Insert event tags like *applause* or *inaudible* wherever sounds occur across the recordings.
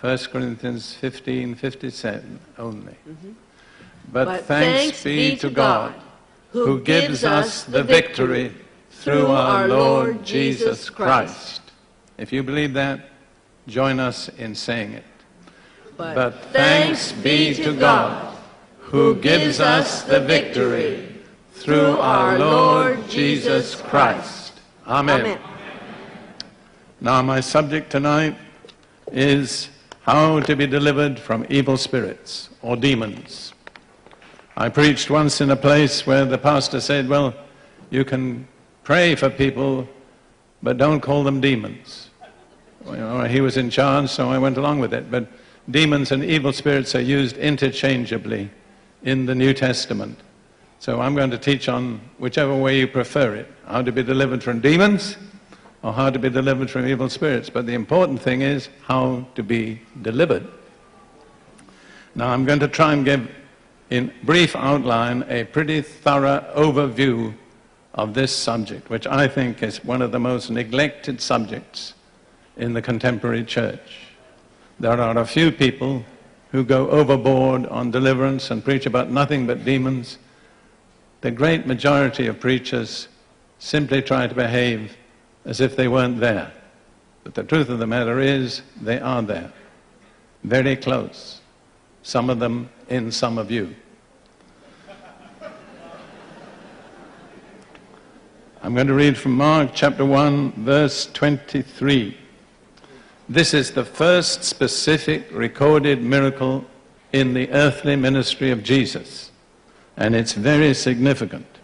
1 Corinthians 15 57 only. Mm-hmm. But, But thanks, be to God, who gives us the victory through our Lord Jesus Christ. If you believe that, join us in saying it. But thanks be to God, who gives us the victory through our Lord Jesus Christ. Amen. Amen. Now, my subject tonight is how to be delivered from evil spirits or demons. I preached once in a place where the pastor said, Well, you can pray for people, but don't call them demons. You know, he was in charge, so I went along with it. But demons and evil spirits are used interchangeably in the New Testament. So I'm going to teach on whichever way you prefer it how to be delivered from demons or how to be delivered from evil spirits. But the important thing is how to be delivered. Now I'm going to try and give, in brief outline, a pretty thorough overview of this subject, which I think is one of the most neglected subjects in the contemporary church. There are a few people who go overboard on deliverance and preach about nothing but demons. The great majority of preachers simply try to behave as if they weren't there. But the truth of the matter is, they are there. Very close. Some of them in some of you. I'm going to read from Mark chapter 1, verse 23. This is the first specific recorded miracle in the earthly ministry of Jesus, and it's very significant.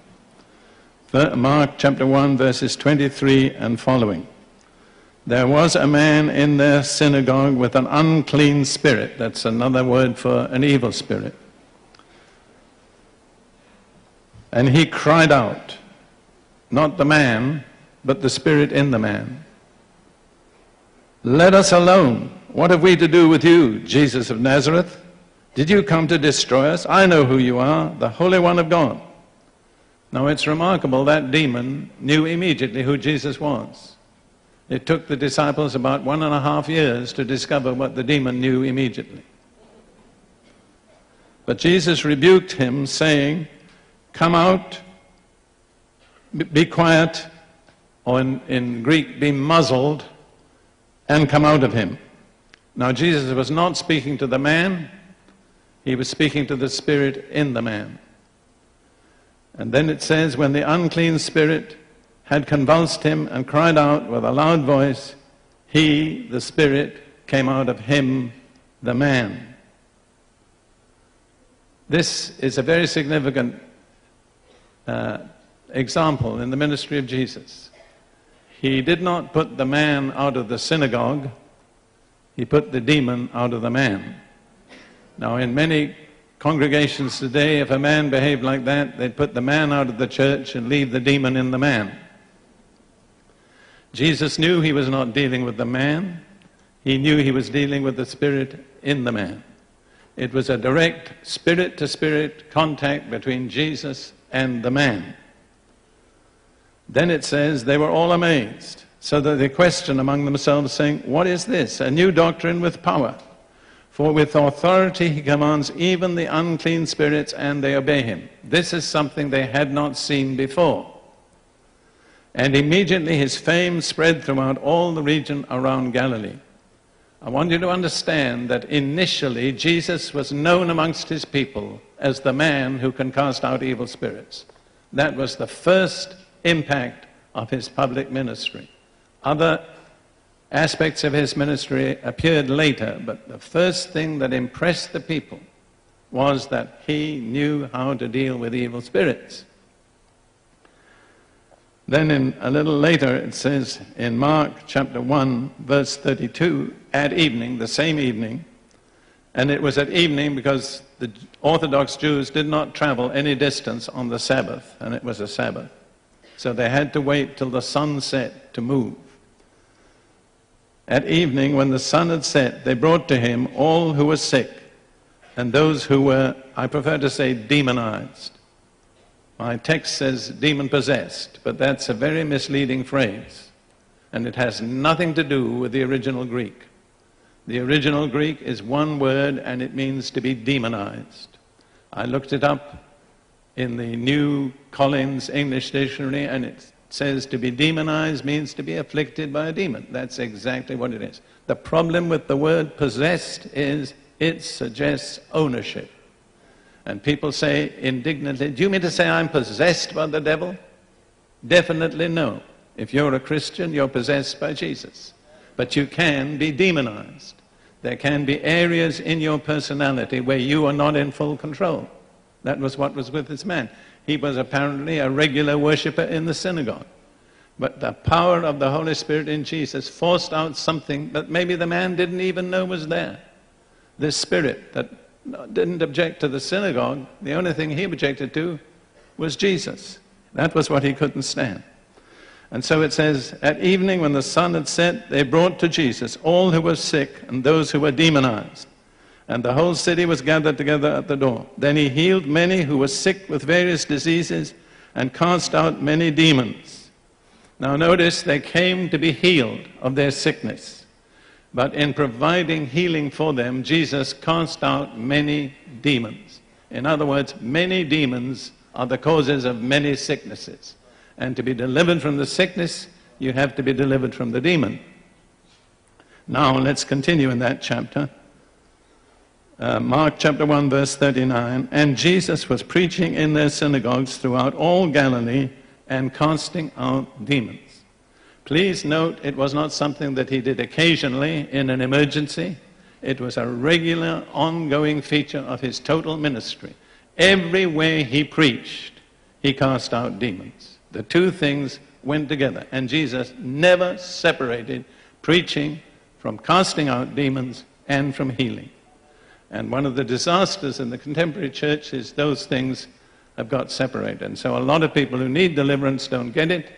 Mark chapter 1, verses 23 and following. There was a man in their synagogue with an unclean spirit. That's another word for an evil spirit. And he cried out, not the man, but the spirit in the man. Let us alone. What have we to do with you, Jesus of Nazareth? Did you come to destroy us? I know who you are, the Holy One of God. Now it's remarkable that demon knew immediately who Jesus was. It took the disciples about one and a half years to discover what the demon knew immediately. But Jesus rebuked him, saying, Come out, be quiet, or in, in Greek, be muzzled, and come out of him. Now, Jesus was not speaking to the man, he was speaking to the spirit in the man. And then it says, when the unclean spirit had convulsed him and cried out with a loud voice, he, the spirit, came out of him, the man. This is a very significant uh, example in the ministry of Jesus. He did not put the man out of the synagogue, he put the demon out of the man. Now, in many congregations today, if a man behaved like that, they'd put the man out of the church and leave the demon in the man. Jesus knew he was not dealing with the man, he knew he was dealing with the spirit in the man. It was a direct spirit to spirit contact between Jesus and the man. Then it says, they were all amazed, so that they questioned among themselves, saying, What is this? A new doctrine with power. For with authority he commands even the unclean spirits, and they obey him. This is something they had not seen before. And immediately his fame spread throughout all the region around Galilee. I want you to understand that initially Jesus was known amongst his people as the man who can cast out evil spirits. That was the first impact of his public ministry. Other aspects of his ministry appeared later, but the first thing that impressed the people was that he knew how to deal with evil spirits. Then, in a little later, it says in Mark chapter 1, verse 32, at evening, the same evening, and it was at evening because the Orthodox Jews did not travel any distance on the Sabbath, and it was a Sabbath. So they had to wait till the sun set to move. At evening, when the sun had set, they brought to him all who were sick and those who were, I prefer to say, demonized. My text says demon possessed, but that's a very misleading phrase, and it has nothing to do with the original Greek. The original Greek is one word and it means to be demonized. I looked it up in the New Collins English Dictionary and it says to be demonized means to be afflicted by a demon. That's exactly what it is. The problem with the word possessed is it suggests ownership. And people say indignantly, Do you mean to say I'm possessed by the devil? Definitely no. If you're a Christian, you're possessed by Jesus. But you can be demonized. There can be areas in your personality where you are not in full control. That was what was with this man. He was apparently a regular worshiper in the synagogue. But the power of the Holy Spirit in Jesus forced out something that maybe the man didn't even know was there. This spirit that didn't object to the synagogue, the only thing he objected to was Jesus. That was what he couldn't stand. And so it says, At evening, when the sun had set, they brought to Jesus all who were sick and those who were demonized. And the whole city was gathered together at the door. Then he healed many who were sick with various diseases and cast out many demons. Now, notice they came to be healed of their sickness. But in providing healing for them, Jesus cast out many demons. In other words, many demons are the causes of many sicknesses. And to be delivered from the sickness, you have to be delivered from the demon. Now, let's continue in that chapter. Uh, Mark chapter 1, verse 39. And Jesus was preaching in their synagogues throughout all Galilee and casting out demons. Please note it was not something that he did occasionally in an emergency. It was a regular, ongoing feature of his total ministry. Everywhere he preached, he cast out demons. The two things went together. And Jesus never separated preaching from casting out demons and from healing. And one of the disasters in the contemporary church is those things have got separated. And so a lot of people who need deliverance don't get it,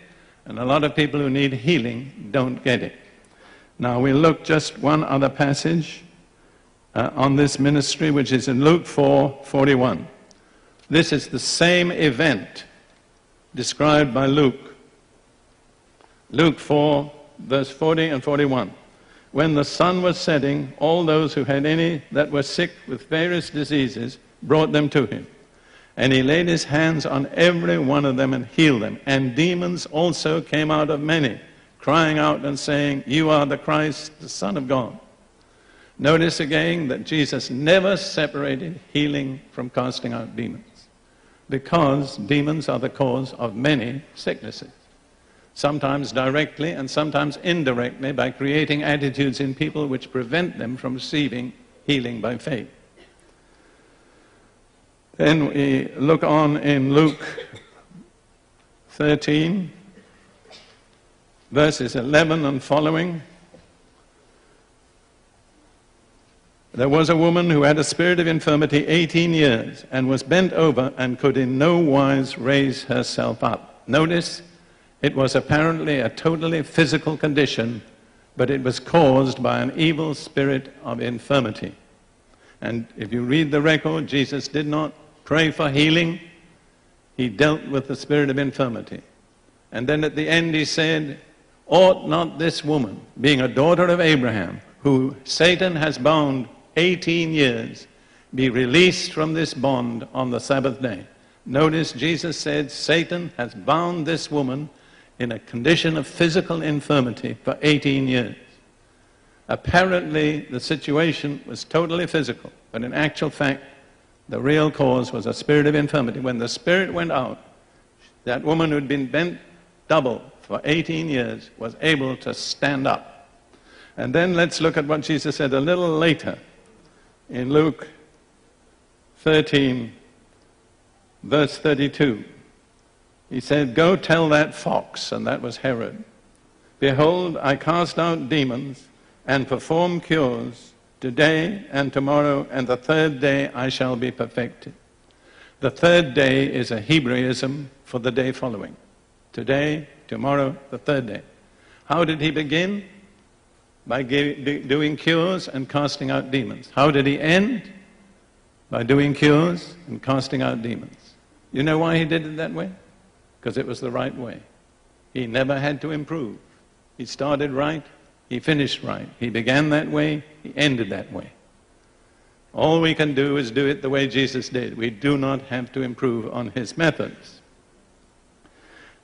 and a lot of people who need healing don't get it. Now we'll look just one other passage uh, on this ministry, which is in Luke 4 41. This is the same event described by Luke. Luke 4, verse 40 and 41. When the sun was setting, all those who had any that were sick with various diseases brought them to him. And he laid his hands on every one of them and healed them. And demons also came out of many, crying out and saying, You are the Christ, the Son of God. Notice again that Jesus never separated healing from casting out demons because demons are the cause of many sicknesses. Sometimes directly and sometimes indirectly by creating attitudes in people which prevent them from receiving healing by faith. Then we look on in Luke 13, verses 11 and following. There was a woman who had a spirit of infirmity 18 years and was bent over and could in no wise raise herself up. Notice, it was apparently a totally physical condition, but it was caused by an evil spirit of infirmity. And if you read the record, Jesus did not pray for healing, he dealt with the spirit of infirmity. And then at the end he said, Ought not this woman, being a daughter of Abraham, who Satan has bound 18 years, be released from this bond on the Sabbath day. Notice Jesus said, Satan has bound this woman in a condition of physical infirmity for 18 years. Apparently, the situation was totally physical, but in actual fact, the real cause was a spirit of infirmity. When the spirit went out, that woman who'd been bent double for 18 years was able to stand up. And then let's look at what Jesus said a little later in Luke 13, verse 32. He said, Go tell that fox, and that was Herod, Behold, I cast out demons and perform cures today and tomorrow, and the third day I shall be perfected. The third day is a Hebraism for the day following. Today, tomorrow, the third day. How did he begin? by doing cures and casting out demons. How did he end? By doing cures and casting out demons. You know why he did it that way? Because it was the right way. He never had to improve. He started right He finished right. He began that way, he ended that way. All we can do is do it the way Jesus did. We do not have to improve on his methods.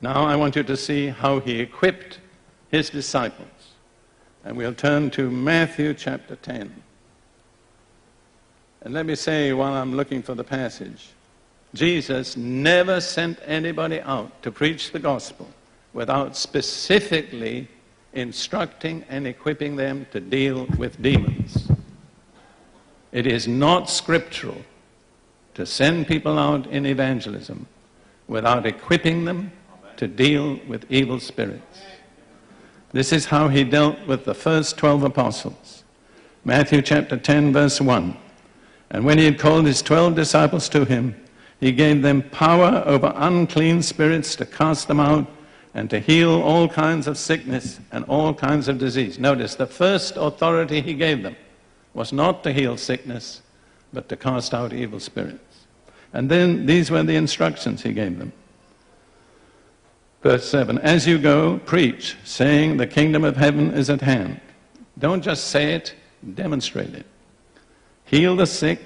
Now I want you to see how he equipped his disciples. And we'll turn to Matthew chapter 10. And let me say while I'm looking for the passage Jesus never sent anybody out to preach the gospel without specifically instructing and equipping them to deal with demons. It is not scriptural to send people out in evangelism without equipping them to deal with evil spirits. This is how he dealt with the first 12 apostles. Matthew chapter 10, verse 1. And when he had called his 12 disciples to him, he gave them power over unclean spirits to cast them out and to heal all kinds of sickness and all kinds of disease. Notice the first authority he gave them was not to heal sickness, but to cast out evil spirits. And then these were the instructions he gave them. Verse 7 As you go, preach, saying, The kingdom of heaven is at hand. Don't just say it, demonstrate it. Heal the sick,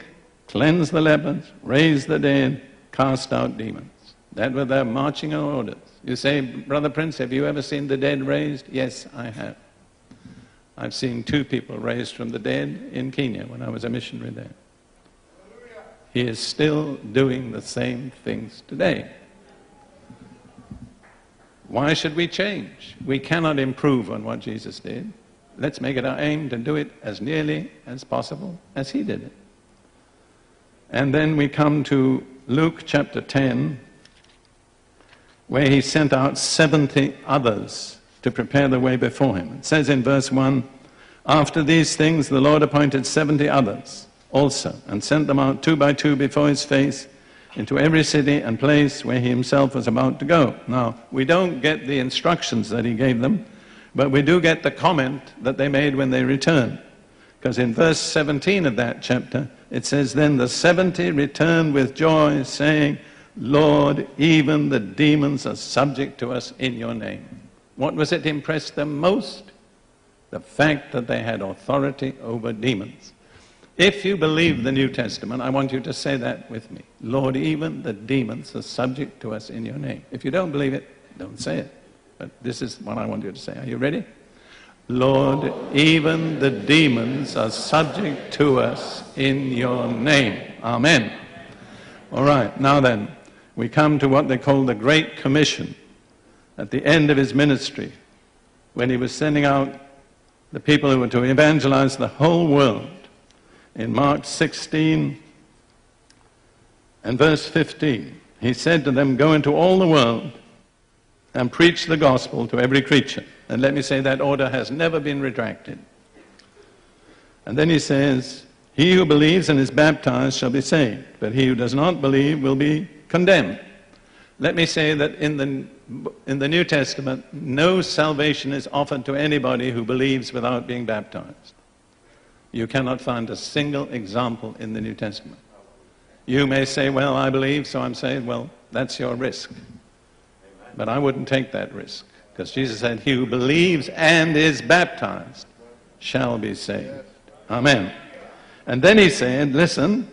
cleanse the lepers, raise the dead, cast out demons. That were their marching orders. You say, Brother Prince, have you ever seen the dead raised? Yes, I have. I've seen two people raised from the dead in Kenya when I was a missionary there. He is still doing the same things today. Why should we change? We cannot improve on what Jesus did. Let's make it our aim to do it as nearly as possible as he did it. And then we come to Luke chapter 10, where he sent out 70 others to prepare the way before him. It says in verse 1 After these things, the Lord appointed 70 others also, and sent them out two by two before his face into every city and place where he himself was about to go. Now, we don't get the instructions that he gave them, but we do get the comment that they made when they returned. Because in verse 17 of that chapter, it says, Then the 70 returned with joy, saying, Lord, even the demons are subject to us in your name. What was it impressed them most? The fact that they had authority over demons. If you believe the New Testament, I want you to say that with me. Lord, even the demons are subject to us in your name. If you don't believe it, don't say it. But this is what I want you to say. Are you ready? Lord, even the demons are subject to us in your name. Amen. All right, now then, we come to what they call the Great Commission at the end of his ministry when he was sending out the people who were to evangelize the whole world in Mark 16 and verse 15. He said to them, Go into all the world and preach the gospel to every creature. And let me say that order has never been retracted. And then he says, He who believes and is baptized shall be saved, but he who does not believe will be condemned. Let me say that in the, in the New Testament, no salvation is offered to anybody who believes without being baptized. You cannot find a single example in the New Testament. You may say, Well, I believe, so I'm saying, Well, that's your risk. But I wouldn't take that risk because Jesus said, He who believes and is baptized shall be saved. Amen. And then he said, Listen,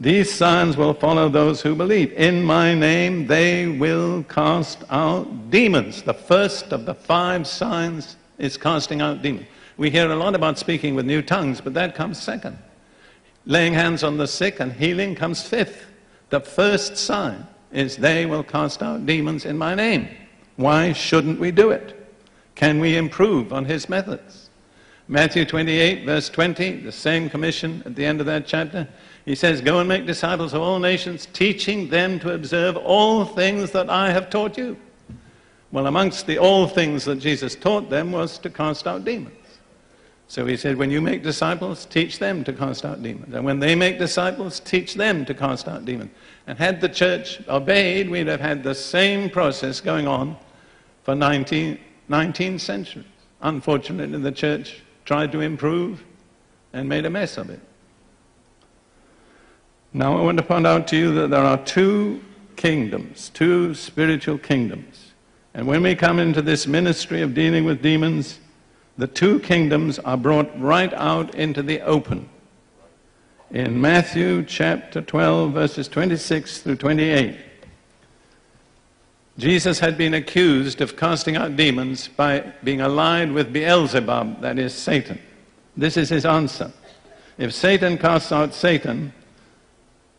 these signs will follow those who believe. In my name they will cast out demons. The first of the five signs is casting out demons. We hear a lot about speaking with new tongues, but that comes second. Laying hands on the sick and healing comes fifth. The first sign is they will cast out demons in my name. Why shouldn't we do it? Can we improve on his methods? Matthew 28, verse 20, the same commission at the end of that chapter. He says, Go and make disciples of all nations, teaching them to observe all things that I have taught you. Well, amongst the all things that Jesus taught them was to cast out demons. So he said, when you make disciples, teach them to cast out demons. And when they make disciples, teach them to cast out demons. And had the church obeyed, we'd have had the same process going on for 19, 19 centuries. Unfortunately, the church tried to improve and made a mess of it. Now, I want to point out to you that there are two kingdoms, two spiritual kingdoms. And when we come into this ministry of dealing with demons, the two kingdoms are brought right out into the open. In Matthew chapter 12, verses 26 through 28, Jesus had been accused of casting out demons by being allied with Beelzebub, that is Satan. This is his answer. If Satan casts out Satan,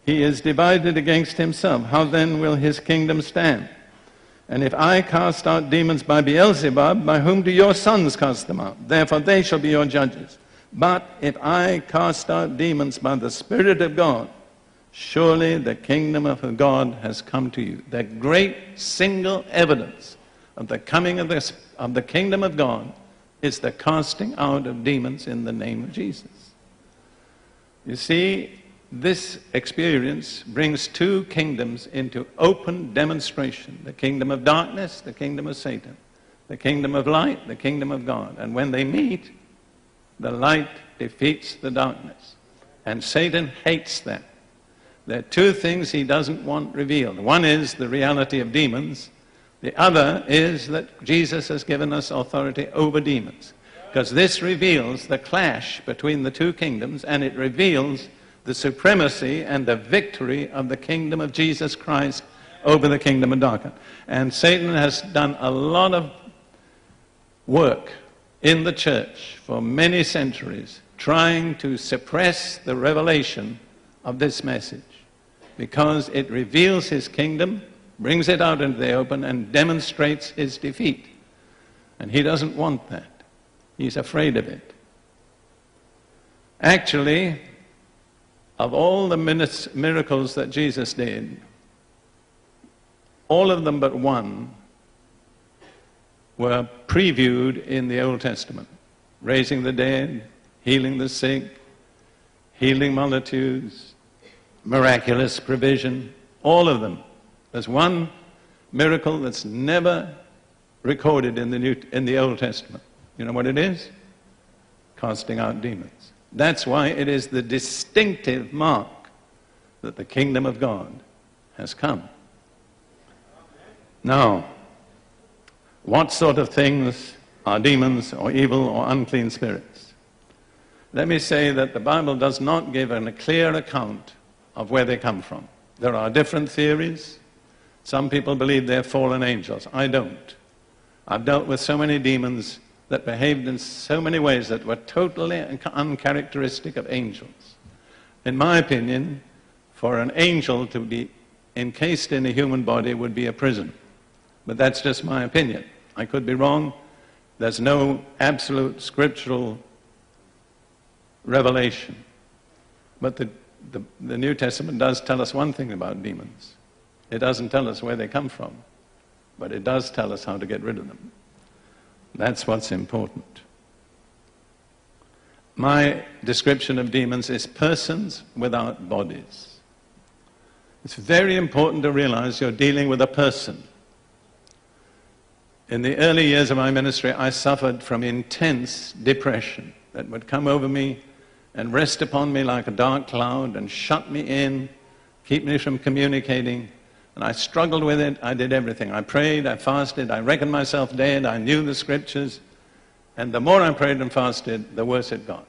he is divided against himself. How then will his kingdom stand? And if I cast out demons by Beelzebub, by whom do your sons cast them out? Therefore they shall be your judges. But if I cast out demons by the Spirit of God, surely the kingdom of God has come to you. The great single evidence of the coming of the, of the kingdom of God is the casting out of demons in the name of Jesus. You see, this experience brings two kingdoms into open demonstration the kingdom of darkness, the kingdom of Satan, the kingdom of light, the kingdom of God. And when they meet, the light defeats the darkness. And Satan hates that. There are two things he doesn't want revealed. One is the reality of demons. The other is that Jesus has given us authority over demons. Because this reveals the clash between the two kingdoms and it reveals the supremacy and the victory of the kingdom of Jesus Christ over the kingdom of darkness. And Satan has done a lot of work in the church for many centuries trying to suppress the revelation of this message because it reveals his kingdom, brings it out into the open, and demonstrates his defeat. And he doesn't want that. He's afraid of it. Actually, of all the miracles that Jesus did, all of them but one were previewed in the Old Testament raising the dead, healing the sick, healing multitudes, miraculous provision, all of them. There's one miracle that's never recorded in the, New, in the Old Testament. You know what it is? Casting out demons. That's why it is the distinctive mark that the kingdom of God has come. Now, what sort of things are demons or evil or unclean spirits? Let me say that the Bible does not give a clear account of where they come from. There are different theories. Some people believe they're fallen angels. I don't. I've dealt with so many demons that behaved in so many ways that were totally uncharacteristic of angels. In my opinion, for an angel to be encased in a human body would be a prison. But that's just my opinion. I could be wrong. There's no absolute scriptural revelation. But the, the, the, New Testament does tell us one thing about demons. It doesn't tell us where they come from, but it does tell us how to get rid of them. That's what's important. My description of demons is persons without bodies. It's very important to realize you're dealing with a person. In the early years of my ministry, I suffered from intense depression that would come over me and rest upon me like a dark cloud and shut me in, keep me from communicating, and I struggled with it. I did everything. I prayed, I fasted, I reckoned myself dead, I knew the scriptures. And the more I prayed and fasted, the worse it got.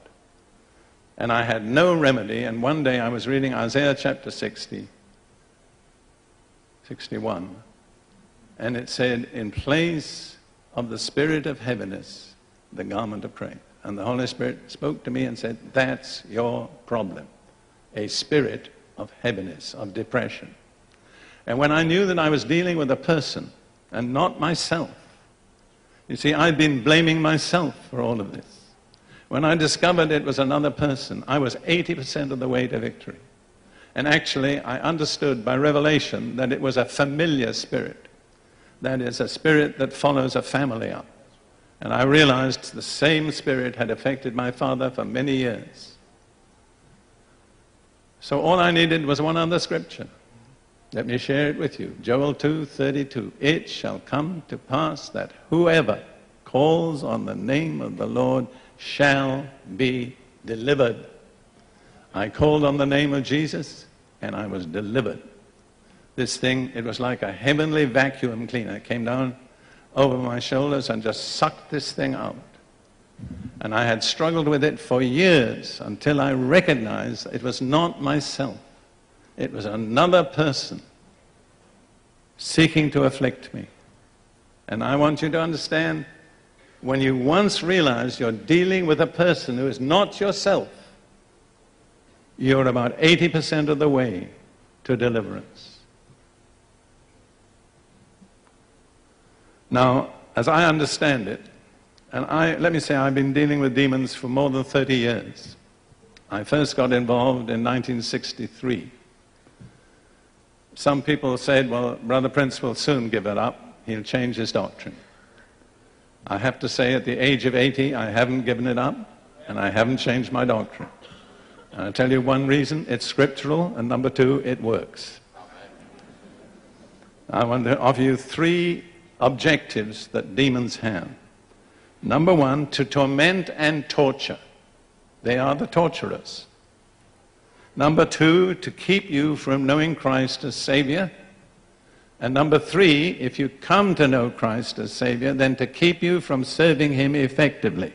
And I had no remedy. And one day I was reading Isaiah chapter 60, 61. And it said, In place of the spirit of heaviness, the garment of praise. And the Holy Spirit spoke to me and said, That's your problem. A spirit of heaviness, of depression. And when I knew that I was dealing with a person and not myself, you see, I'd been blaming myself for all of this. When I discovered it was another person, I was 80% of the way to victory. And actually, I understood by revelation that it was a familiar spirit. That is, a spirit that follows a family up. And I realized the same spirit had affected my father for many years. So all I needed was one other scripture. Let me share it with you. Joel 2:32. It shall come to pass that whoever calls on the name of the Lord shall be delivered. I called on the name of Jesus and I was delivered. This thing, it was like a heavenly vacuum cleaner. Came down over my shoulders and just sucked this thing out. And I had struggled with it for years until I recognized it was not myself. It was another person seeking to afflict me. And I want you to understand when you once realize you're dealing with a person who is not yourself, you're about 80% of the way to deliverance. Now, as I understand it, and I, let me say I've been dealing with demons for more than 30 years. I first got involved in 1963. Some people said, well, Brother Prince will soon give it up. He'll change his doctrine. I have to say, at the age of 80, I haven't given it up, and I haven't changed my doctrine. And I'll tell you one reason it's scriptural, and number two, it works. I want to offer you three objectives that demons have. Number one, to torment and torture. They are the torturers. Number two, to keep you from knowing Christ as Savior. And number three, if you come to know Christ as Savior, then to keep you from serving Him effectively.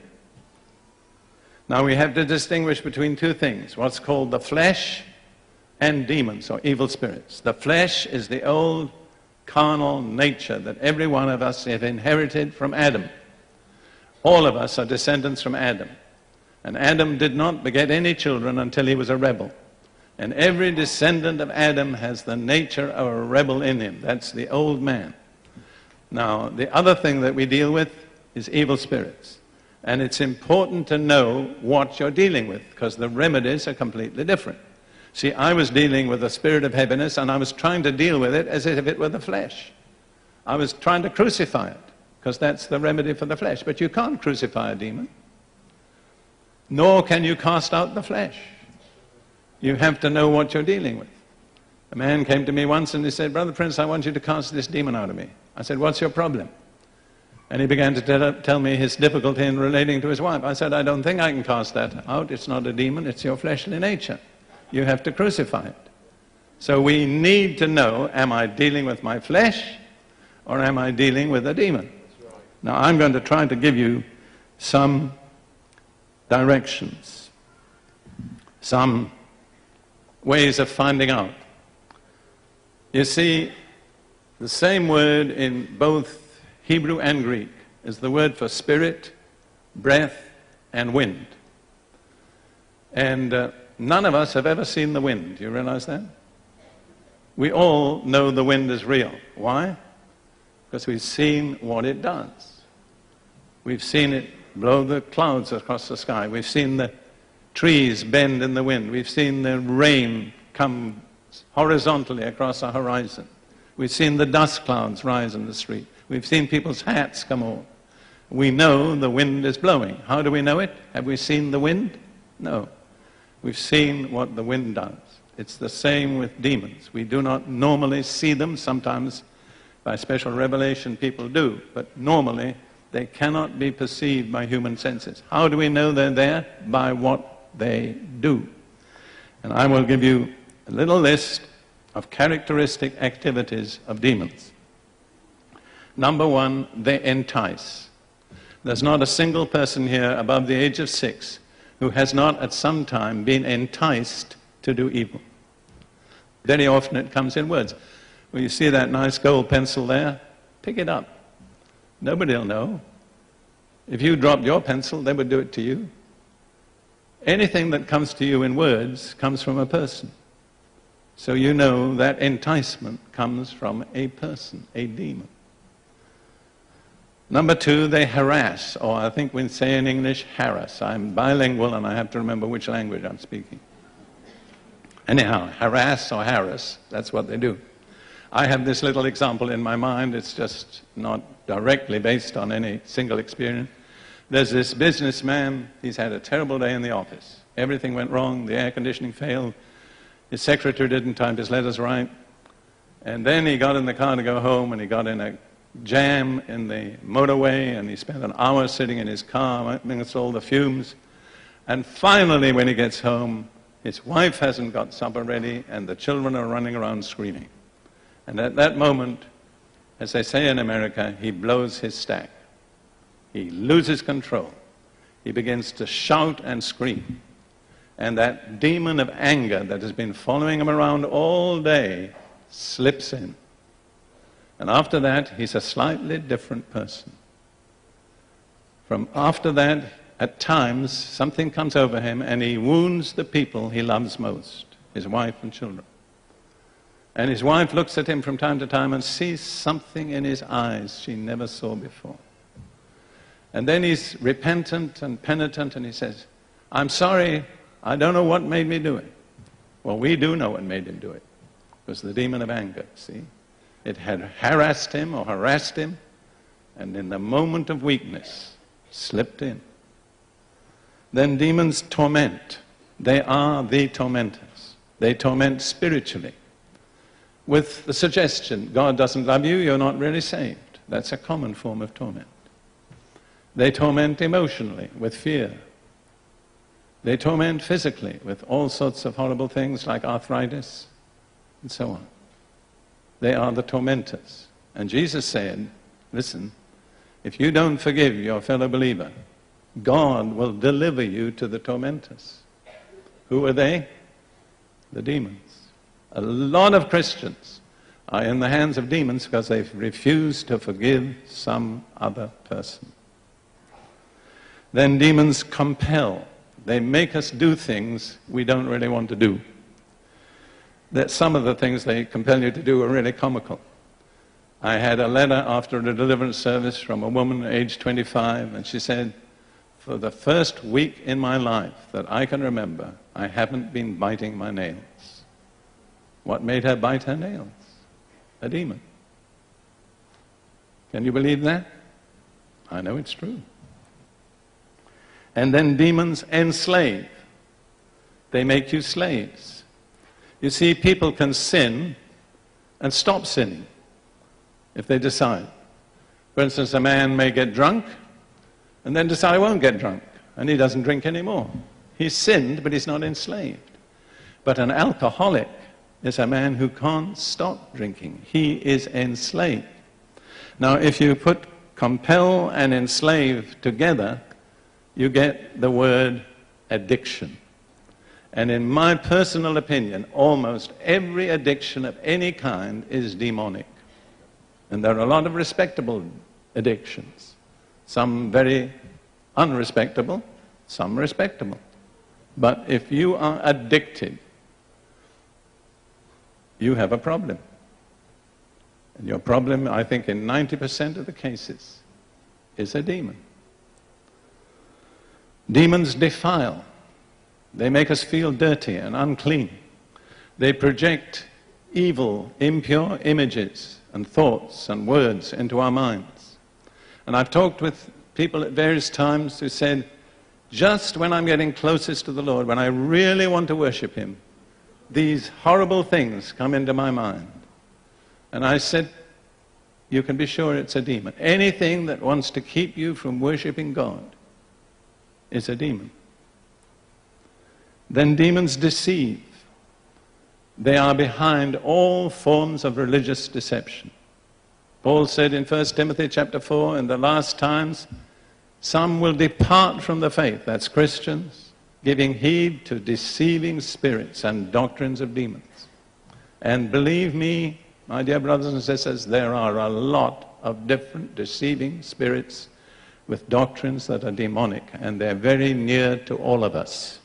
Now we have to distinguish between two things what's called the flesh and demons or evil spirits. The flesh is the old carnal nature that every one of us have inherited from Adam. All of us are descendants from Adam. And Adam did not beget any children until he was a rebel. And every descendant of Adam has the nature of a rebel in him. That's the old man. Now, the other thing that we deal with is evil spirits. And it's important to know what you're dealing with because the remedies are completely different. See, I was dealing with the spirit of heaviness and I was trying to deal with it as if it were the flesh. I was trying to crucify it because that's the remedy for the flesh. But you can't crucify a demon, nor can you cast out the flesh. You have to know what you're dealing with. A man came to me once and he said, Brother Prince, I want you to cast this demon out of me. I said, What's your problem? And he began to tell, tell, me his difficulty in relating to his wife. I said, I don't think I can cast that out. It's not a demon, it's your fleshly nature. You have to crucify it. So we need to know am I dealing with my flesh or am I dealing with a demon? Now, I'm going to try to give you some directions, some ways of finding out. You see, the same word in both Hebrew and Greek is the word for spirit, breath, and wind. And uh, none of us have ever seen the wind. Do you realize that? We all know the wind is real. Why? Because we've seen what it does. We've seen it blow the clouds across the sky. We've seen the trees bend in the wind. We've seen the rain come horizontally across the horizon. We've seen the dust clouds rise in the street. We've seen people's hats come off. We know the wind is blowing. How do we know it? Have we seen the wind? No. We've seen what the wind does. It's the same with demons. We do not normally see them. Sometimes by special revelation people do. But normally they cannot be perceived by human senses. How do we know they're there? By what they do. And I will give you a little list of characteristic activities of demons. Number one, they entice. There's not a single person here above the age of six who has not at some time been enticed to do evil. Very often it comes in words. Well, you see that nice gold pencil there? Pick it up. Nobody will know. If you dropped your pencil, they would do it to you. Anything that comes to you in words comes from a person. So you know that enticement comes from a person, a demon. Number two, they harass, or I think we say in English, harass. I'm bilingual and I have to remember which language I'm speaking. Anyhow, harass or harass, that's what they do. I have this little example in my mind. It's just not directly based on any single experience. There's this businessman. He's had a terrible day in the office. Everything went wrong. The air conditioning failed. His secretary didn't type his letters right. And then he got in the car to go home, and he got in a jam in the motorway, and he spent an hour sitting in his car amidst all the fumes. And finally, when he gets home, his wife hasn't got supper ready, and the children are running around screaming. And at that moment, as they say in America, he blows his stack. He loses control. he begins to shout and scream. And that demon of anger that has been following him around all day slips in. And after that, he's a slightly different person. From after that, at times, something comes over him and he wounds the people he loves most his wife and children. And his wife looks at him from time to time and sees something in his eyes she never saw before. And then he's repentant and penitent and he says, I'm sorry, I don't know what made me do it. Well, we do know what made him do it. It was the demon of anger, see? It had harassed him or harassed him, and in the moment of weakness, slipped in. Then demons torment. They are the tormentors. They torment spiritually with the suggestion God doesn't love you, you're not really saved. That's a common form of torment. They torment emotionally with fear. They torment physically with all sorts of horrible things like arthritis and so on. They are the tormentors. And Jesus said, listen, if you don't forgive your fellow believer, God will deliver you to the tormentors. Who are they? The demons. A lot of Christians are in the hands of demons because they've refused to forgive some other person. Then demons compel. They make us do things we don't really want to do. That some of the things they compel you to do are really comical. I had a letter after a deliverance service from a woman aged 25, and she said, For the first week in my life that I can remember, I haven't been biting my nails. What made her bite her nails? A demon. Can you believe that? I know it's true. And then demons enslave. They make you slaves. You see, people can sin and stop sinning if they decide. For instance, a man may get drunk and then decide, I won't get drunk, and he doesn't drink anymore. He's sinned, but he's not enslaved. But an alcoholic is a man who can't stop drinking. He is enslaved. Now, if you put compel and enslave together, you get the word addiction. And in my personal opinion, almost every addiction of any kind is demonic. And there are a lot of respectable addictions, some very unrespectable, some respectable. But if you are addicted, you have a problem. And your problem, I think, in 90% of the cases, is a demon. Demons defile. They make us feel dirty and unclean. They project evil, impure images and thoughts and words into our minds. And I've talked with people at various times who said, just when I'm getting closest to the Lord, when I really want to worship Him, these horrible things come into my mind. And I said, you can be sure it's a demon. Anything that wants to keep you from worshiping God is a demon. Then demons deceive. They are behind all forms of religious deception. Paul said in 1 Timothy chapter 4, in the last times, some will depart from the faith, that's Christians, giving heed to deceiving spirits and doctrines of demons. And believe me, my dear brothers and sisters, there are a lot of different deceiving spirits with doctrines that are demonic, and they're very near to all of us.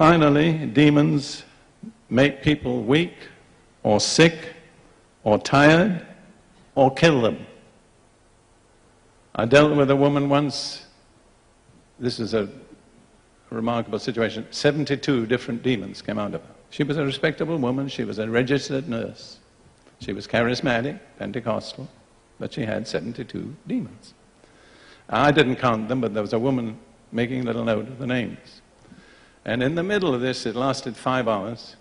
Finally, demons make people weak or sick or tired or kill them. I dealt with a woman once, this is a remarkable situation, 72 different demons came out of her. She was a respectable woman, she was a registered nurse, she was charismatic, Pentecostal but she had 72 demons. I didn't count them, but there was a woman making a little note of the names. And in the middle of this, it lasted five hours.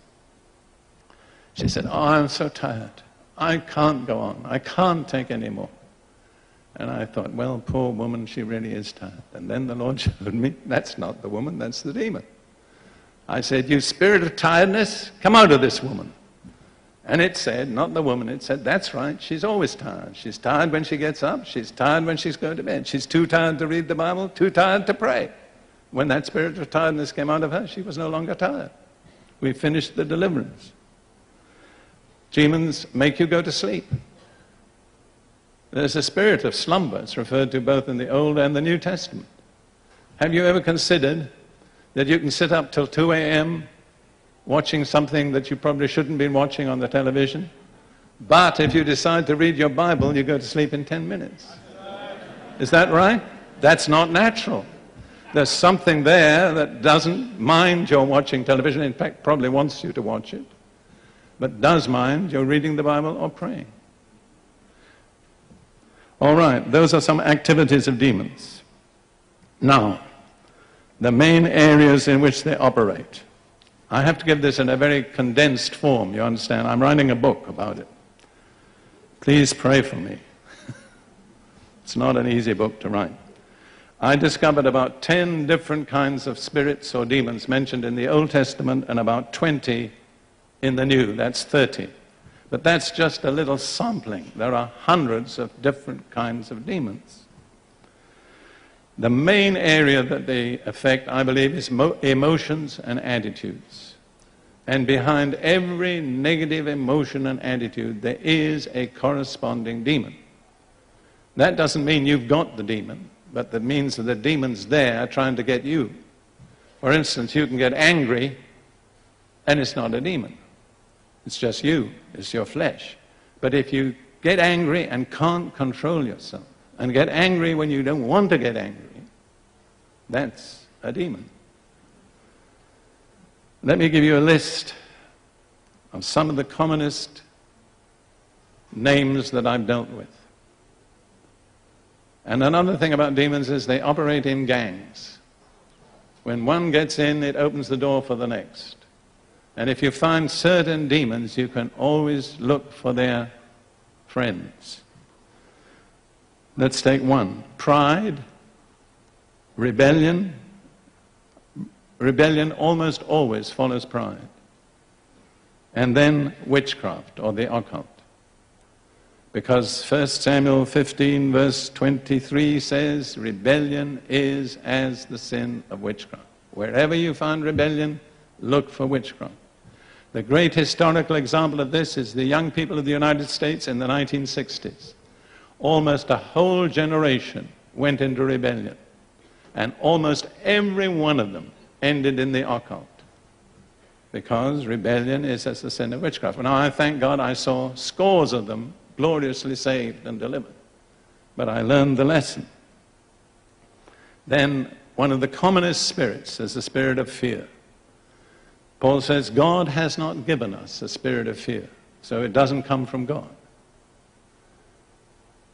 She said, Oh, I'm so tired. I can't go on. I can't take any more. And I thought, well, poor woman, she really is tired. And then the Lord *laughs* showed me, that's not the woman, that's the demon. I said, You spirit of tiredness, come out of this woman. And it said, not the woman, it said, that's right, she's always tired. She's tired when she gets up, she's tired when she's going to bed. She's too tired to read the Bible, too tired to pray. When that spirit of tiredness came out of her, she was no longer tired. We finished the deliverance. Demons make you go to sleep. There's a spirit of slumber. It's referred to both in the Old and the New Testament. Have you ever considered that you can sit up till 2 a.m. watching something that you probably shouldn't be watching on the television? But if you decide to read your Bible, you go to sleep in 10 minutes. Is that right? That's not natural. There's something there that doesn't mind your watching television, in fact, probably wants you to watch it, but does mind your reading the Bible or praying. All right, those are some activities of demons. Now, the main areas in which they operate. I have to give this in a very condensed form, you understand? I'm writing a book about it. Please pray for me. *laughs* it's not an easy book to write. I discovered about 10 different kinds of spirits or demons mentioned in the Old Testament and about 20 in the New. That's 30. But that's just a little sampling. There are hundreds of different kinds of demons. The main area that they affect, I believe, is emotions and attitudes. And behind every negative emotion and attitude, there is a corresponding demon. That doesn't mean you've got the demon, but that means that the demon's there are trying to get you. For instance, you can get angry, and it's not a demon. It's just you, it's your flesh. But if you get angry and can't control yourself, and get angry when you don't want to get angry, that's a demon. Let me give you a list of some of the commonest names that I've dealt with. And another thing about demons is they operate in gangs. When one gets in, it opens the door for the next. And if you find certain demons, you can always look for their friends. Let's take one pride, rebellion. Rebellion almost always follows pride. And then witchcraft or the occult. Because 1 Samuel 15, verse 23 says, Rebellion is as the sin of witchcraft. Wherever you find rebellion, look for witchcraft. The great historical example of this is the young people of the United States in the 1960s. Almost a whole generation went into rebellion, and almost every one of them ended in the occult. Because rebellion is as the sin of witchcraft. Now, I thank God I saw scores of them gloriously saved and delivered. But I learned the lesson. Then, one of the commonest spirits is the spirit of fear. Paul says, God has not given us a spirit of fear, so it doesn't come from God.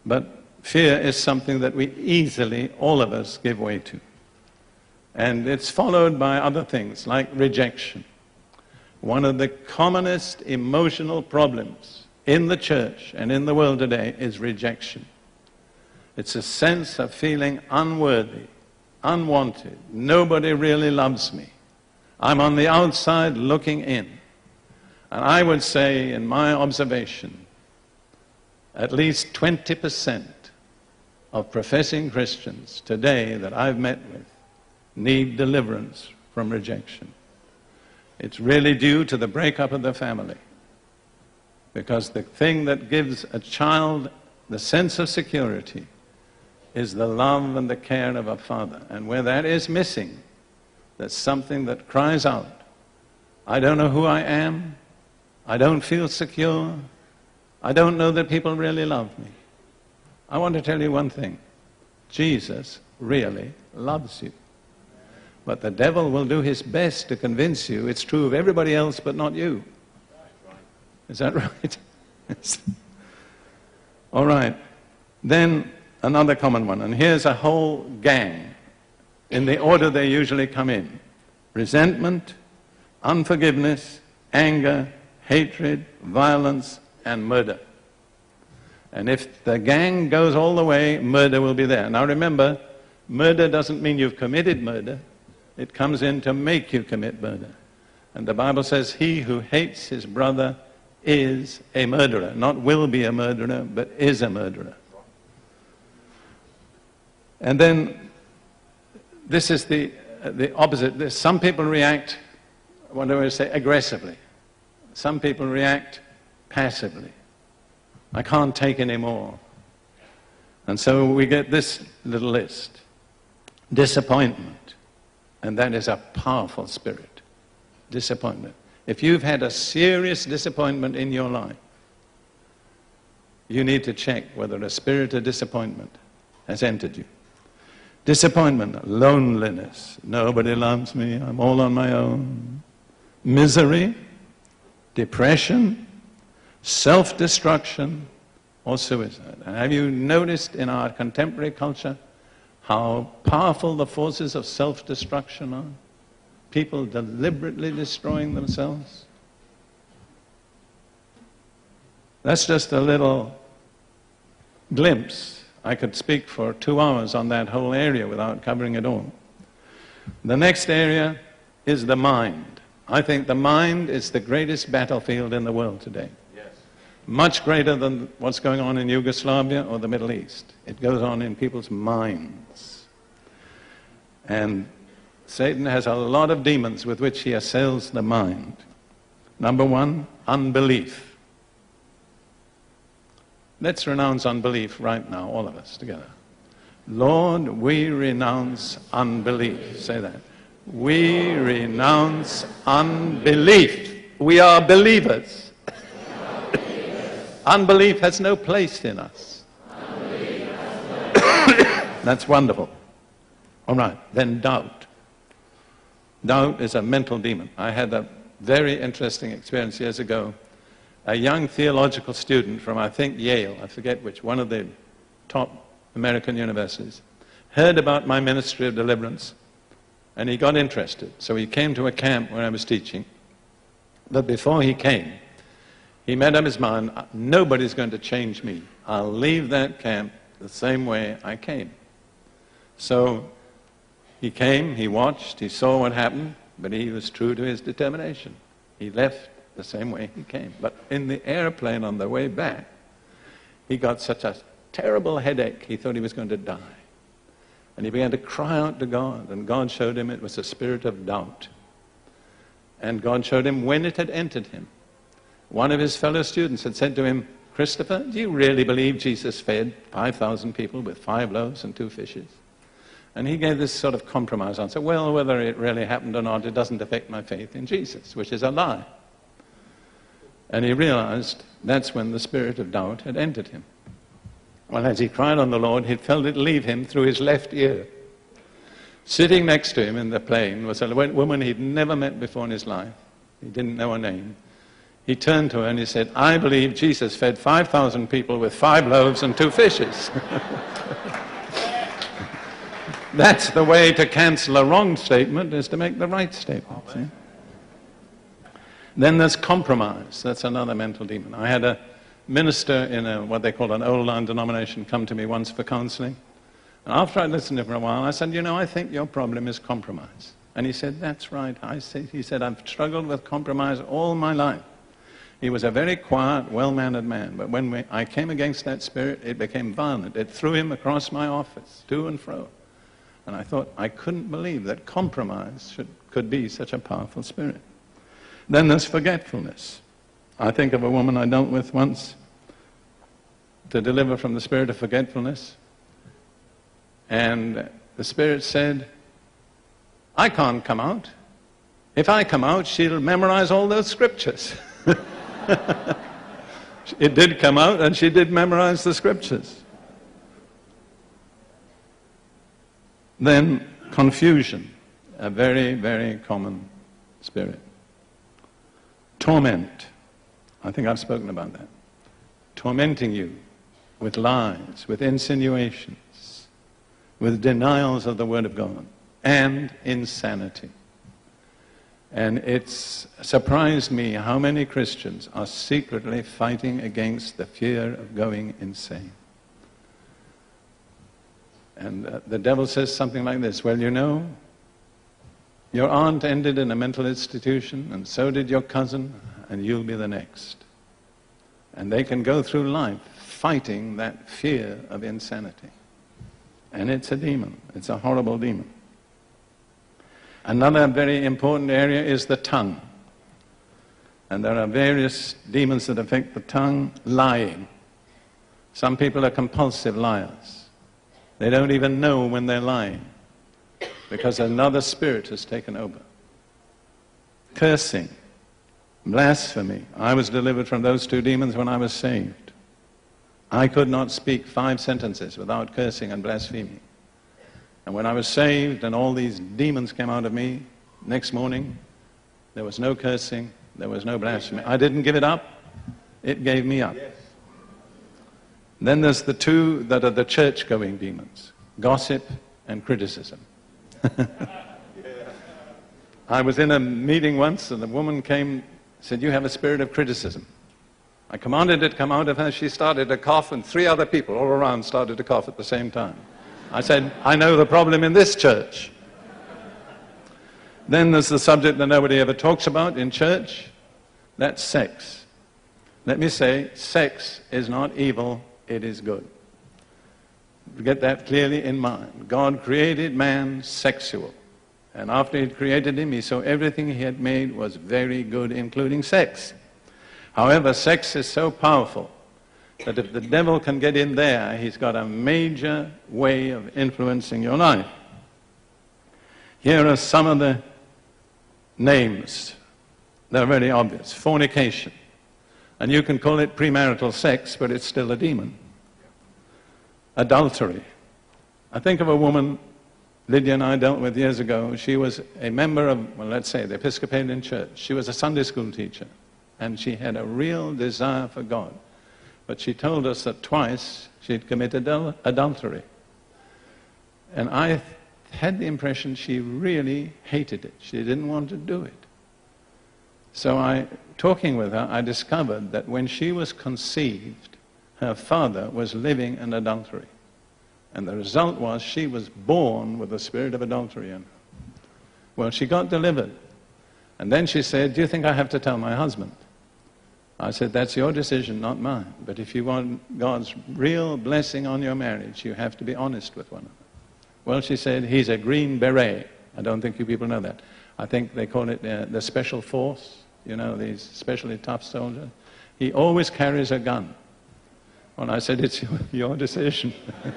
But fear is something that we easily, all of us, give way to. And it's followed by other things like rejection. One of the commonest emotional problems in the church and in the world today is rejection. It's a sense of feeling unworthy, unwanted. Nobody really loves me. I'm on the outside looking in. And I would say, in my observation, at least 20% of professing Christians today that I've met with need deliverance from rejection. It's really due to the breakup of the family. Because the thing that gives a child the sense of security is the love and the care of a father. And where that is missing, there's something that cries out, I don't know who I am. I don't feel secure. I don't know that people really love me. I want to tell you one thing. Jesus really loves you. But the devil will do his best to convince you it's true of everybody else but not you. Is that *laughs* right? All right. Then another common one. And here's a whole gang in the order they usually come in resentment, unforgiveness, anger, hatred, violence, and murder. And if the gang goes all the way, murder will be there. Now remember, murder doesn't mean you've committed murder, it comes in to make you commit murder. And the Bible says, He who hates his brother is a murderer. Not will be a murderer, but is a murderer. And then this is the, the opposite. Some people react, what do I say, aggressively. Some people react passively. I can't take any more. And so we get this little list disappointment. And that is a powerful spirit. Disappointment. If you've had a serious disappointment in your life, you need to check whether a spirit of disappointment has entered you. Disappointment, loneliness, nobody loves me, I'm all on my own. Misery, depression, self destruction, or suicide. And have you noticed in our contemporary culture how powerful the forces of self destruction are? People deliberately destroying themselves. That's just a little glimpse I could speak for two hours on that whole area without covering it all. The next area is the mind. I think the mind is the greatest battlefield in the world today. Yes. Much greater than what's going on in Yugoslavia or the Middle East. It goes on in people's minds. And Satan has a lot of demons with which he assails the mind. Number one, unbelief. Let's renounce unbelief right now, all of us together. Lord, we renounce unbelief. Say that. We renounce unbelief. We are believers. *laughs* unbelief has no place in us. *coughs* That's wonderful. All right, then doubt. Doubt is a mental demon. I had a very interesting experience years ago a young theological student from, I think, Yale, I forget which, one of the top American universities, heard about my ministry of deliverance and he got interested. So he came to a camp where I was teaching. But before he came, he made up his mind nobody's going to change me. I'll leave that camp the same way I came. So he came, he watched, he saw what happened, but he was true to his determination. He left the same way he came. But in the airplane on the way back, he got such a terrible headache, he thought he was going to die. And he began to cry out to God, and God showed him it was a spirit of doubt. And God showed him when it had entered him. One of his fellow students had said to him, Christopher, do you really believe Jesus fed 5,000 people with five loaves and two fishes? And he gave this sort of compromise answer, well, whether it really happened or not, it doesn't affect my faith in Jesus, which is a lie. And he realized that's when the spirit of doubt had entered him. Well, as he cried on the Lord, he felt it leave him through his left ear. Sitting next to him in the plane was a woman he'd never met before in his life. He didn't know her name. He turned to her and he said, I believe Jesus fed 5,000 people with five loaves and two fishes. *laughs* That's the way to cancel a wrong statement, is to make the right statement. Then there's compromise. That's another mental demon. I had a minister in a, what they call an old line denomination come to me once for counseling. And after I listened to him for a while, I said, You know, I think your problem is compromise. And he said, That's right. I said, he said, I've struggled with compromise all my life. He was a very quiet, well mannered man. But when we, I came against that spirit, it became violent. It threw him across my office, to and fro. And I thought, I couldn't believe that compromise should, could be such a powerful spirit. Then there's forgetfulness. I think of a woman I dealt with once to deliver from the spirit of forgetfulness. And the spirit said, I can't come out. If I come out, she'll memorize all those scriptures. *laughs* it did come out, and she did memorize the scriptures. Then confusion, a very, very common spirit. Torment. I think I've spoken about that. Tormenting you with lies, with insinuations, with denials of the Word of God, and insanity. And it's surprised me how many Christians are secretly fighting against the fear of going insane. And uh, the devil says something like this Well, you know, your aunt ended in a mental institution, and so did your cousin, and you'll be the next. And they can go through life fighting that fear of insanity. And it's a demon. It's a horrible demon. Another very important area is the tongue. And there are various demons that affect the tongue. Lying. Some people are compulsive liars. They don't even know when they're lying because another spirit has taken over. Cursing, blasphemy. I was delivered from those two demons when I was saved. I could not speak five sentences without cursing and blaspheming. And when I was saved and all these demons came out of me, next morning, there was no cursing, there was no blasphemy. I didn't give it up, it gave me up. Then there's the two that are the church going demons gossip and criticism. *laughs* I was in a meeting once and a woman came, said, You have a spirit of criticism. I commanded it to come out of her. She started to cough, and three other people all around started to cough at the same time. I said, I know the problem in this church. Then there's the subject that nobody ever talks about in church that's sex. Let me say, sex is not evil, it is good. Get that clearly in mind. God created man sexual. And after He created him, He saw everything He had made was very good, including sex. However, sex is so powerful that if the devil can get in there, he's got a major way of influencing your life. Here are some of the names. They're very obvious. Fornication. And you can call it premarital sex, but it's still a demon. Adultery. I think of a woman Lydia and I dealt with years ago. She was a member of, well, let's say, the Episcopalian Church. She was a Sunday school teacher, and she had a real desire for God. But she told us that twice she'd committed adultery. And I had the impression she really hated it. She didn't want to do it. So I, talking with her, I discovered that when she was conceived, her father was living in adultery. And the result was she was born with the spirit of adultery in her. Well, she got delivered. And then she said, Do you think I have to tell my husband? I said, That's your decision, not mine. But if you want God's real blessing on your marriage, you have to be honest with one another. Well, she said, He's a green beret. I don't think you people know that. I think they call it uh, the special force, you know, these especially tough soldiers. He always carries a gun. Well, I said, It's your decision. *laughs* and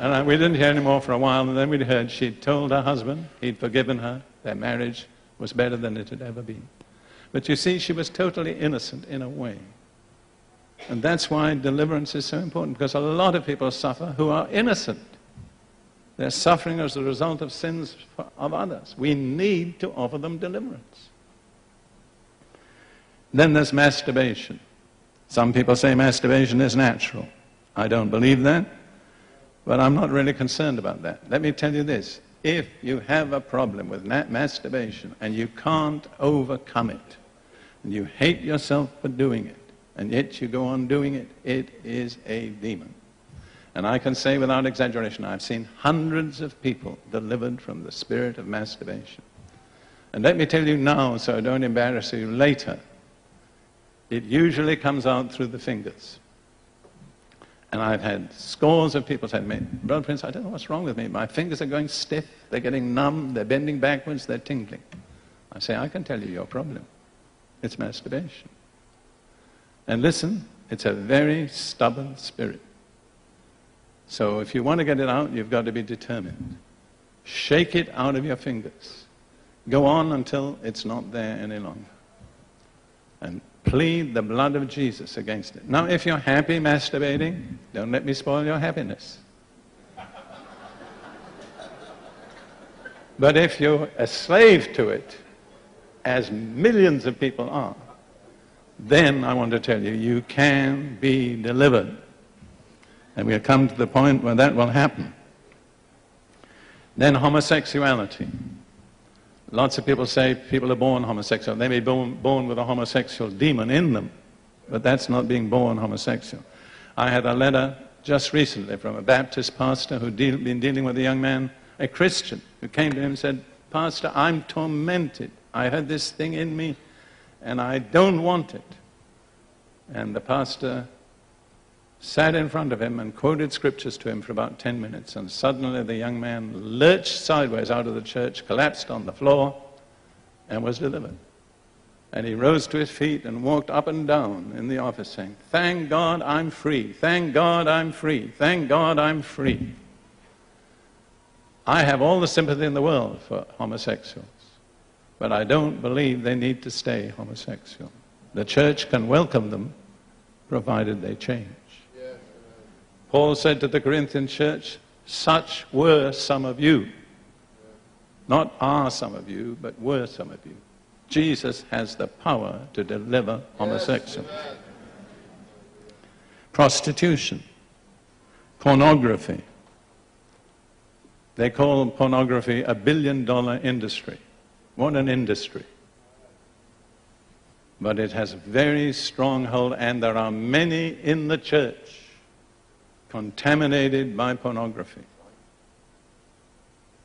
I, we didn't hear any more for a while, and then we heard she'd told her husband he'd forgiven her, their marriage was better than it had ever been. But you see, she was totally innocent in a way. And that's why deliverance is so important, because a lot of people suffer who are innocent. They're suffering as a result of sins of others. We need to offer them deliverance. Then there's masturbation. Some people say masturbation is natural. I don't believe that, but I'm not really concerned about that. Let me tell you this. If you have a problem with masturbation and you can't overcome it, and you hate yourself for doing it, and yet you go on doing it, it is a demon. And I can say without exaggeration, I've seen hundreds of people delivered from the spirit of masturbation. And let me tell you now, so I don't embarrass you later, it usually comes out through the fingers. And I've had scores of people say to me, Brother Prince, I don't know what's wrong with me. My fingers are going stiff, they're getting numb, they're bending backwards, they're tingling. I say, I can tell you your problem. It's masturbation. And listen, it's a very stubborn spirit. So if you want to get it out, you've got to be determined. Shake it out of your fingers. Go on until it's not there any longer. And plead the blood of Jesus against it. Now, if you're happy masturbating, don't let me spoil your happiness. *laughs* But if you're a slave to it, as millions of people are, then I want to tell you, you can be delivered. And we'll come to the point where that will happen. Then homosexuality. Lots of people say people are born homosexual. They may be born, born with a homosexual demon in them, but that's not being born homosexual. I had a letter just recently from a Baptist pastor who'd deal, been dealing with a young man, a Christian, who came to him and said, Pastor, I'm tormented I had this thing in me, and I don't want it. And the pastor sat in front of him and quoted scriptures to him for about 10 minutes, and suddenly the young man lurched sideways out of the church, collapsed on the floor, and was delivered. And he rose to his feet and walked up and down in the office saying, Thank God I'm free. Thank God I'm free. Thank God I'm free. I have all the sympathy in the world for homosexuals, but I don't believe they need to stay homosexual. The church can welcome them provided they change. Paul said to the Corinthian church, Such were some of you. Not are some of you, but were some of you. Jesus has the power to deliver homosexuals. Yes. Prostitution, pornography. They call pornography a billion dollar industry. What an industry. But it has very strong hold, and there are many in the church contaminated by pornography.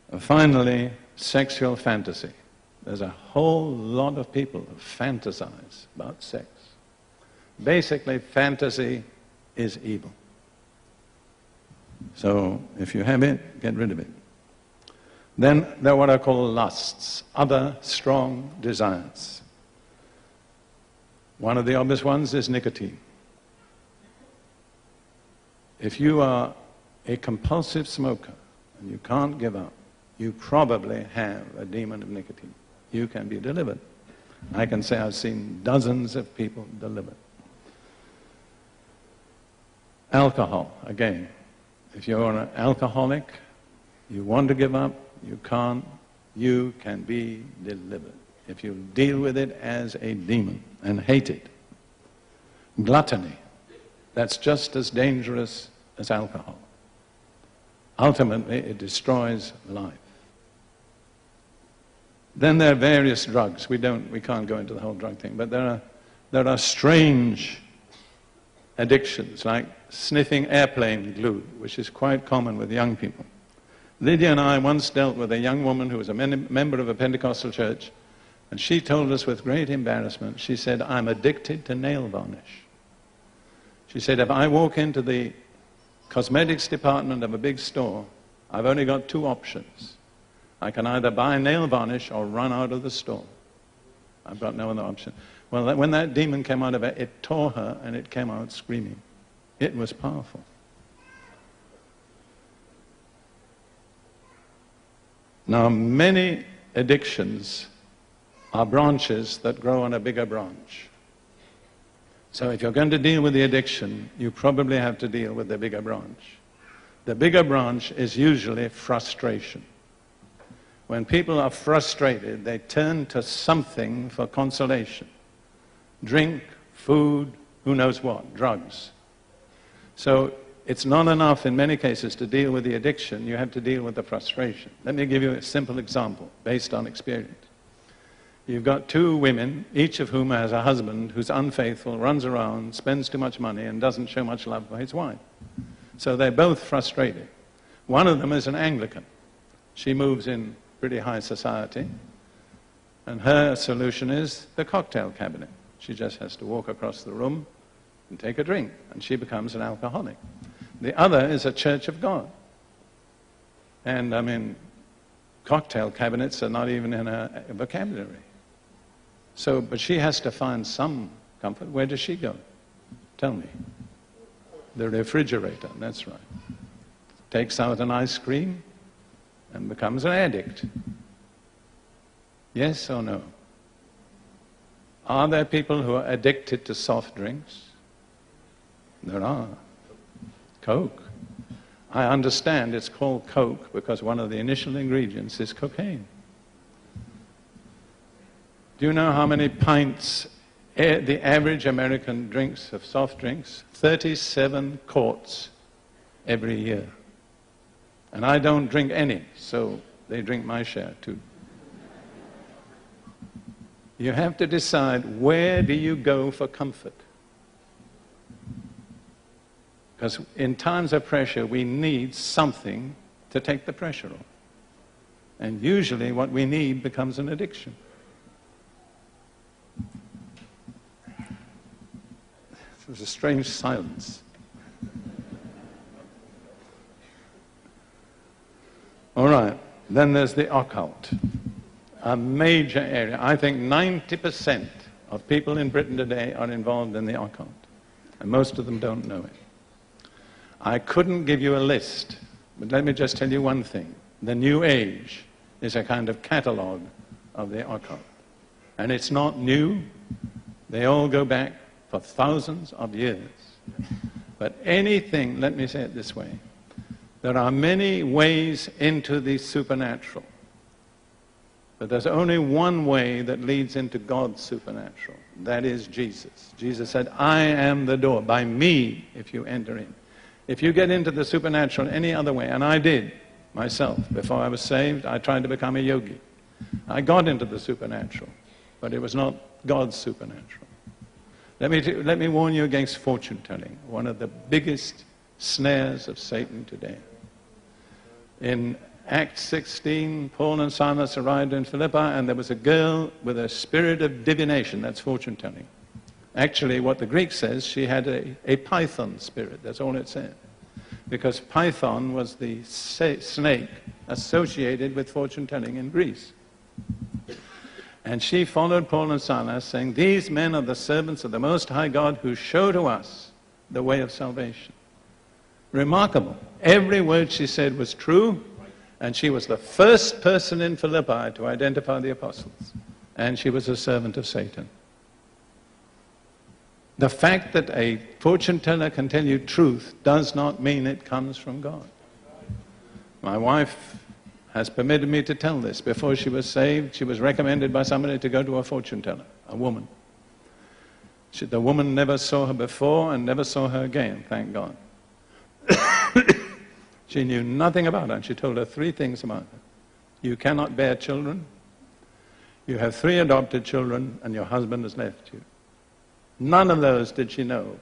And finally, sexual fantasy. There's a whole lot of people who fantasize about sex. Basically, fantasy is evil. So if you have it, get rid of it. Then there are what I call lusts, other strong desires. One of the obvious ones is nicotine. If you are a compulsive smoker and you can't give up, you probably have a demon of nicotine you can be delivered. I can say I've seen dozens of people delivered. Alcohol, again. If you're an alcoholic, you want to give up, you can't, you can be delivered. If you deal with it as a demon and hate it. Gluttony, that's just as dangerous as alcohol. Ultimately, it destroys life. Then there are various drugs. We, don't, we can't go into the whole drug thing, but there are, there are strange addictions like sniffing airplane glue, which is quite common with young people. Lydia and I once dealt with a young woman who was a member of a Pentecostal church, and she told us with great embarrassment, she said, I'm addicted to nail varnish. She said, if I walk into the cosmetics department of a big store, I've only got two options. I can either buy nail varnish or run out of the store. I've got no other option. Well, when that demon came out of her, it tore her and it came out screaming. It was powerful. Now, many addictions are branches that grow on a bigger branch. So if you're going to deal with the addiction, you probably have to deal with the bigger branch. The bigger branch is usually frustration. When people are frustrated, they turn to something for consolation drink, food, who knows what, drugs. So it's not enough in many cases to deal with the addiction, you have to deal with the frustration. Let me give you a simple example based on experience. You've got two women, each of whom has a husband who's unfaithful, runs around, spends too much money, and doesn't show much love for his wife. So they're both frustrated. One of them is an Anglican. She moves in pretty high society. And her solution is the cocktail cabinet. She just has to walk across the room and take a drink, and she becomes an alcoholic. The other is a church of God. And I mean, cocktail cabinets are not even in her vocabulary. So, but she has to find some comfort. Where does she go? Tell me. The refrigerator, that's right. Takes out an ice cream, and becomes an addict. Yes or no? Are there people who are addicted to soft drinks? There are. Coke. I understand it's called Coke because one of the initial ingredients is cocaine. Do you know how many pints the average American drinks of soft drinks? 37 quarts every year. And I don't drink any, so they drink my share too. You have to decide where do you go for comfort? Because in times of pressure, we need something to take the pressure off. And usually, what we need becomes an addiction. There's a strange silence. All right, then there's the occult, a major area. I think 90% of people in Britain today are involved in the occult, and most of them don't know it. I couldn't give you a list, but let me just tell you one thing. The New Age is a kind of catalogue of the occult. And it's not new. They all go back for thousands of years. But anything, let me say it this way, there are many ways into the supernatural. But there's only one way that leads into God's supernatural. That is Jesus. Jesus said, I am the door. By me, if you enter in. If you get into the supernatural any other way, and I did myself before I was saved, I tried to become a yogi. I got into the supernatural, but it was not God's supernatural. Let me, let me warn you against fortune telling, one of the biggest snares of Satan today. In Acts 16, Paul and Silas arrived in Philippi, and there was a girl with a spirit of divination. That's fortune telling. Actually, what the Greek says, she had a, a python spirit. That's all it said. Because python was the snake associated with fortune telling in Greece. And she followed Paul and Silas, saying, These men are the servants of the Most High God who show to us the way of salvation. Remarkable. Every word she said was true, and she was the first person in Philippi to identify the apostles. And she was a servant of Satan. The fact that a fortune teller can tell you truth does not mean it comes from God. My wife has permitted me to tell this. Before she was saved, she was recommended by somebody to go to a fortune teller, a woman. She, the woman never saw her before and never saw her again, thank God. *coughs* she knew nothing about her, and she told her three things about her. You cannot bear children, you have three adopted children, and your husband has left you. None of those did she know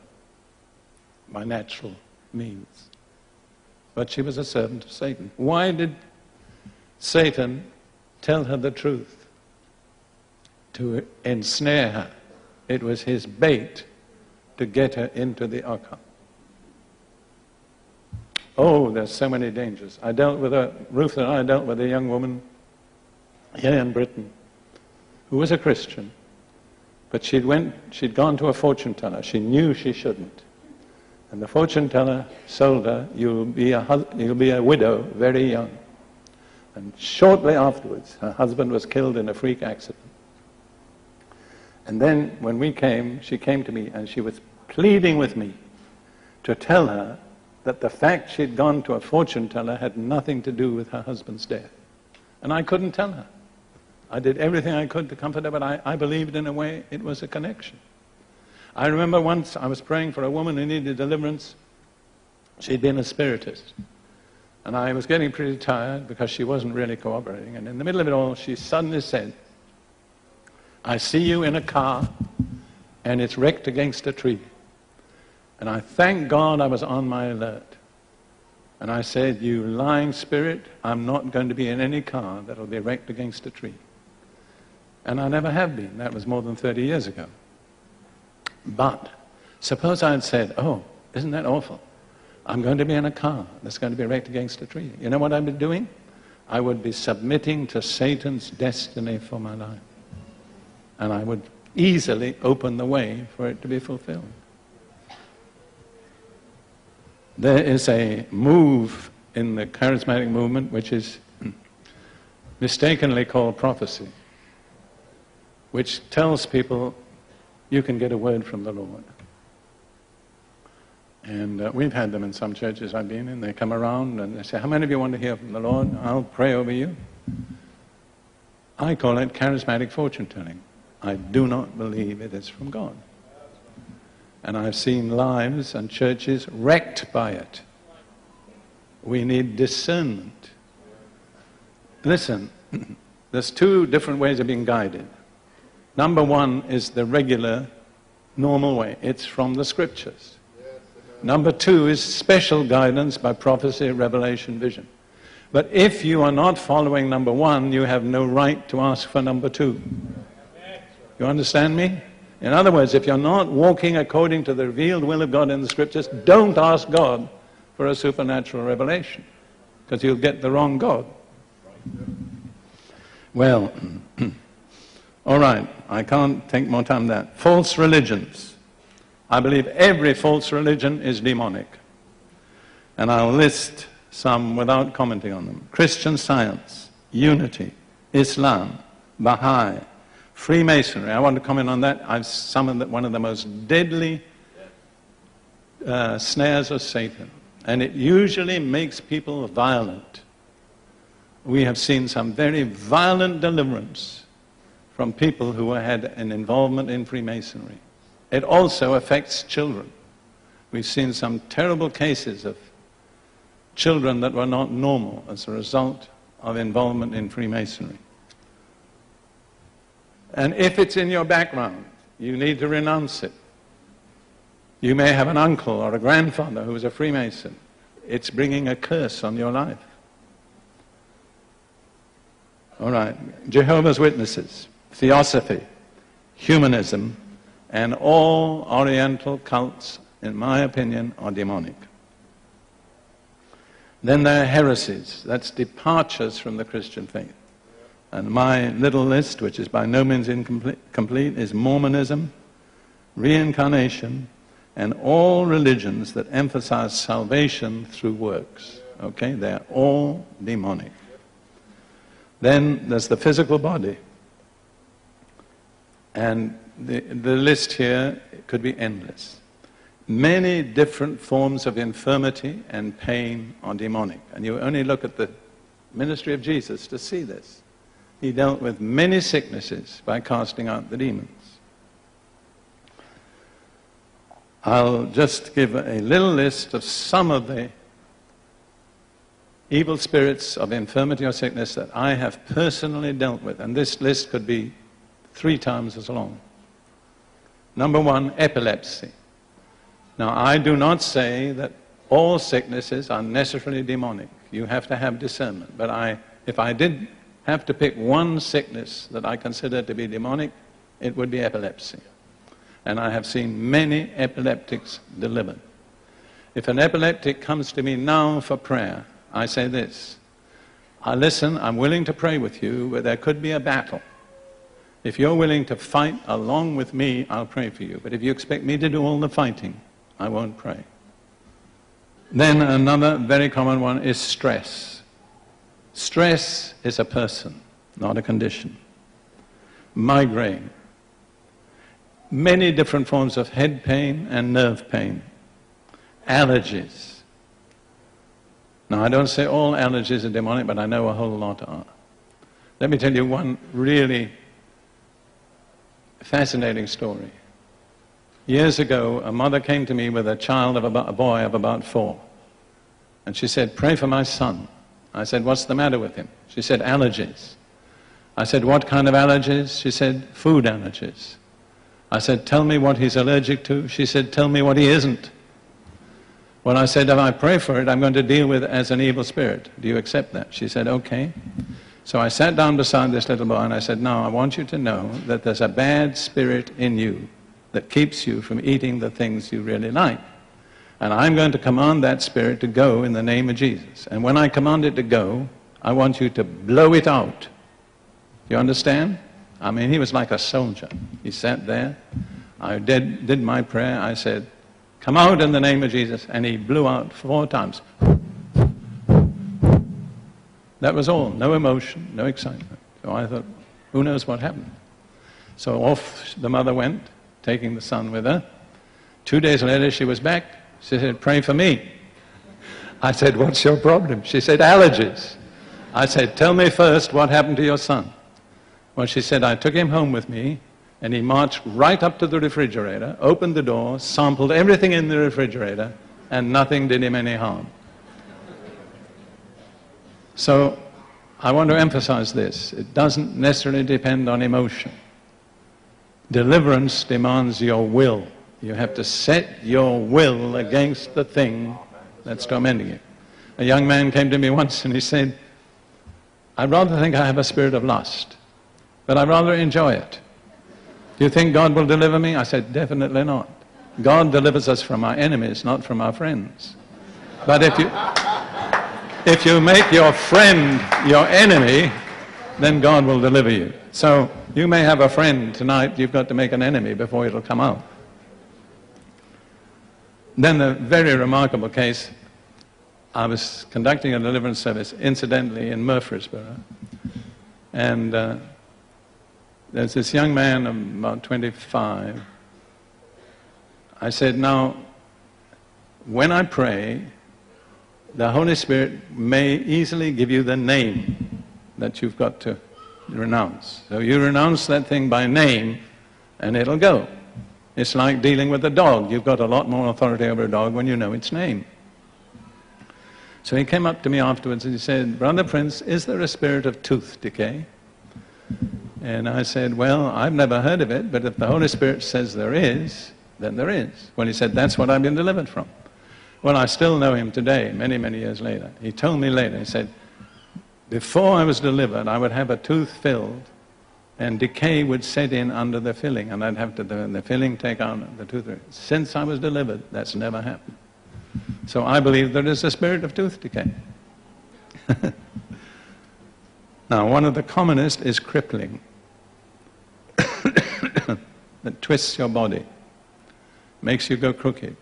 by natural means. But she was a servant of Satan. Why did Satan tell her the truth to ensnare her. It was his bait to get her into the occult. Oh, there's so many dangers. I dealt with a, Ruth and I dealt with a young woman here in Britain who was a Christian, but she'd, went, she'd gone to a fortune teller. She knew she shouldn't. And the fortune teller sold her, you'll be a, you'll be a widow very young. And shortly afterwards, her husband was killed in a freak accident. And then when we came, she came to me and she was pleading with me to tell her that the fact she'd gone to a fortune teller had nothing to do with her husband's death. And I couldn't tell her. I did everything I could to comfort her, but I, I believed in a way it was a connection. I remember once I was praying for a woman who needed deliverance. She'd been a spiritist. And I was getting pretty tired because she wasn't really cooperating. And in the middle of it all, she suddenly said, I see you in a car and it's wrecked against a tree. And I thank God I was on my alert. And I said, You lying spirit, I'm not going to be in any car that'll be wrecked against a tree. And I never have been. That was more than 30 years ago. But suppose I had said, Oh, isn't that awful? I'm going to be in a car that's going to be wrecked against a tree. You know what I'd be doing? I would be submitting to Satan's destiny for my life. And I would easily open the way for it to be fulfilled. There is a move in the charismatic movement which is *clears throat* mistakenly called prophecy, which tells people you can get a word from the Lord. And uh, we've had them in some churches I've been in. They come around and they say, How many of you want to hear from the Lord? I'll pray over you. I call it charismatic fortune telling. I do not believe it is from God. And I've seen lives and churches wrecked by it. We need discernment. Listen, *clears throat* there's two different ways of being guided. Number one is the regular, normal way, it's from the scriptures. Number two is special guidance by prophecy, revelation, vision. But if you are not following number one, you have no right to ask for number two. You understand me? In other words, if you're not walking according to the revealed will of God in the scriptures, don't ask God for a supernatural revelation, because you'll get the wrong God. Well, *clears throat* all right, I can't take more time than that. False religions. I believe every false religion is demonic. And I'll list some without commenting on them. Christian Science, Unity, Islam, Baha'i, Freemasonry. I want to comment on that. I've summoned one of the most deadly uh, snares of Satan. And it usually makes people violent. We have seen some very violent deliverance from people who had an involvement in Freemasonry. It also affects children. We've seen some terrible cases of children that were not normal as a result of involvement in Freemasonry. And if it's in your background, you need to renounce it. You may have an uncle or a grandfather who is a Freemason. It's bringing a curse on your life. All right. Jehovah's Witnesses, Theosophy, Humanism, and all Oriental cults, in my opinion, are demonic. Then there are heresies. That's departures from the Christian faith. And my little list, which is by no means incomplete, is Mormonism, reincarnation, and all religions that emphasize salvation through works. Okay? They're all demonic. Then there's the physical body. And the, the list here could be endless. Many different forms of infirmity and pain are demonic. And you only look at the ministry of Jesus to see this. He dealt with many sicknesses by casting out the demons. I'll just give a little list of some of the evil spirits of infirmity or sickness that I have personally dealt with. And this list could be three times as long. Number one, epilepsy. Now, I do not say that all sicknesses are necessarily demonic. You have to have discernment. But I, if I did have to pick one sickness that I consider to be demonic, it would be epilepsy. And I have seen many epileptics delivered. If an epileptic comes to me now for prayer, I say this I listen, I'm willing to pray with you, but there could be a battle. If you're willing to fight along with me, I'll pray for you. But if you expect me to do all the fighting, I won't pray. Then another very common one is stress. Stress is a person, not a condition. Migraine. Many different forms of head pain and nerve pain. Allergies. Now, I don't say all allergies are demonic, but I know a whole lot are. Let me tell you one really fascinating story. Years ago, a mother came to me with a child of about, a boy of about four. And she said, Pray for my son. I said, What's the matter with him? She said, Allergies. I said, What kind of allergies? She said, Food allergies. I said, Tell me what he's allergic to. She said, Tell me what he isn't. When I said, If I pray for it, I'm going to deal with it as an evil spirit. Do you accept that? She said, Okay. So I sat down beside this little boy and I said, Now I want you to know that there's a bad spirit in you that keeps you from eating the things you really like. And I'm going to command that spirit to go in the name of Jesus. And when I command it to go, I want you to blow it out. You understand? I mean, he was like a soldier. He sat there. I did, did my prayer. I said, Come out in the name of Jesus. And he blew out four times. That was all. No emotion, no excitement. So I thought, who knows what happened? So off the mother went taking the son with her. Two days later, she was back. She said, Pray for me. I said, What's your problem? She said, Allergies. I said, Tell me first what happened to your son. Well, she said, I took him home with me, and he marched right up to the refrigerator, opened the door, sampled everything in the refrigerator, and nothing did him any harm. So I want to emphasize this. It doesn't necessarily depend on emotion. Deliverance demands your will. You have to set your will against the thing that's tormenting you. A young man came to me *laughs* once and he said, I'd rather think I have a spirit of lust, but I'd rather enjoy it. Do you think God will deliver me? I said, Definitely not. God delivers us from our enemies, not from our friends. But if you, if you make your friend your enemy, then God will deliver you. So you may have a friend tonight, you've got to make an enemy before it'll come out. Then the very remarkable case, I was conducting a deliverance service, incidentally, in Murfreesboro. And uh, there's this young man, about 25. I said, now, when I pray, the Holy Spirit may easily give you the name that you've got to renounce. So you renounce that thing by name, and it'll go. It's like dealing with a dog. You've got a lot more authority over a dog when you know its name. So he came up to me afterwards and he said, Brother Prince, is there a spirit of tooth decay? And I said, Well, I've never heard of it, but if the Holy Spirit says there is, then there is. Well, he said, That's what I've been delivered from. Well, I still know him today, many, many years later. He told me later, he said, Before I was delivered, I would have a tooth filled and decay would set in under the filling, and I'd have to the, the filling take out the tooth. Since I was delivered, that's never happened. So I believe there is a spirit of tooth decay. *laughs* now, one of the commonest is crippling, *coughs* that twists your body, makes you go crooked.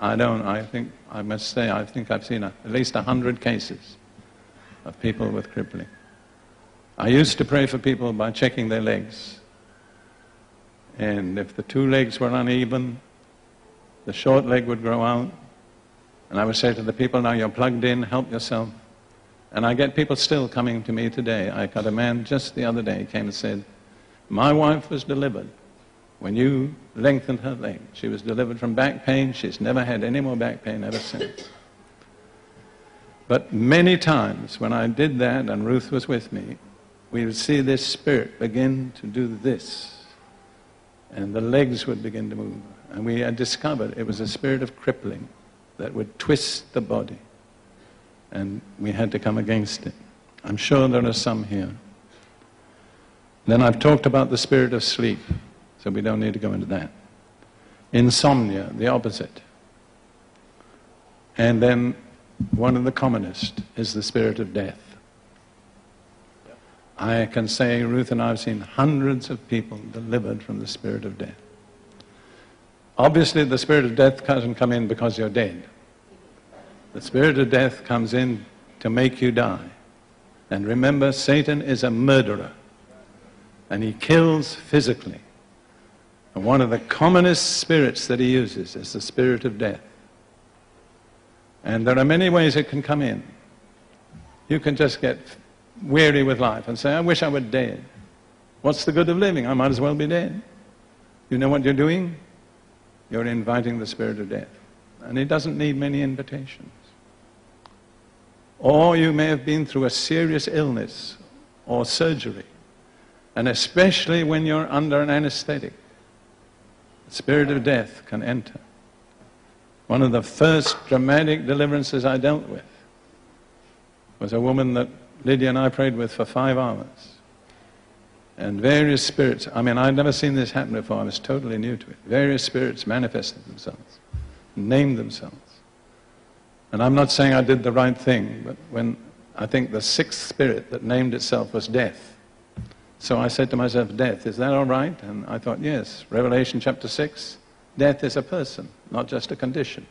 I don't. I think I must say I think I've seen a, at least a hundred cases of people with crippling. I used to pray for people by checking their legs. And if the two legs were uneven, the short leg would grow out. And I would say to the people, now you're plugged in, help yourself. And I get people still coming to me today. I got a man just the other day came and said, my wife was delivered when you lengthened her leg. She was delivered from back pain. She's never had any more back pain ever since. But many times when I did that and Ruth was with me, we would see this spirit begin to do this. And the legs would begin to move. And we had discovered it was a spirit of crippling that would twist the body. And we had to come against it. I'm sure there are some here. Then I've talked about the spirit of sleep, so we don't need to go into that. Insomnia, the opposite. And then one of the commonest is the spirit of death. I can say Ruth and I have seen hundreds of people delivered from the spirit of death. Obviously, the spirit of death doesn't come in because you're dead. The spirit of death comes in to make you die. And remember, Satan is a murderer, and he kills physically. And one of the commonest spirits that he uses is the spirit of death. And there are many ways it can come in. You can just get weary with life and say, I wish I were dead. What's the good of living? I might as well be dead. You know what you're doing? You're inviting the spirit of death. And it doesn't need many invitations. Or you may have been through a serious illness or surgery. And especially when you're under an anesthetic, the spirit of death can enter. One of the first dramatic deliverances I dealt with was a woman that Lydia and I prayed with for five hours. And various spirits, I mean, I'd never seen this happen before. I was totally new to it. Various spirits manifested themselves, named themselves. And I'm not saying I did the right thing, but when I think the sixth spirit that named itself was death. So I said to myself, Death, is that all right? And I thought, yes. Revelation chapter 6, death is a person, not just a condition.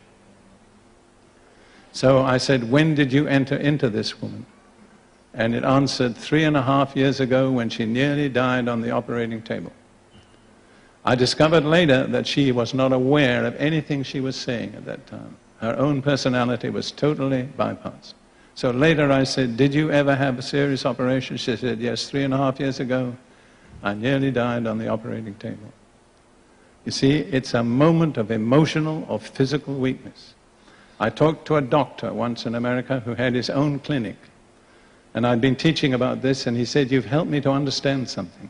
So I said, When did you enter into this woman? and it answered three and a half years ago when she nearly died on the operating table. I discovered later that she was not aware of anything she was saying at that time. Her own personality was totally bypassed. So later I said, Did you ever have a serious operation? She said, Yes, three and a half years ago. I nearly died on the operating table. You see, it's a moment of emotional or physical weakness. I talked to a doctor once in America who had his own clinic and I'd been teaching about this, and he said, You've helped me to understand something.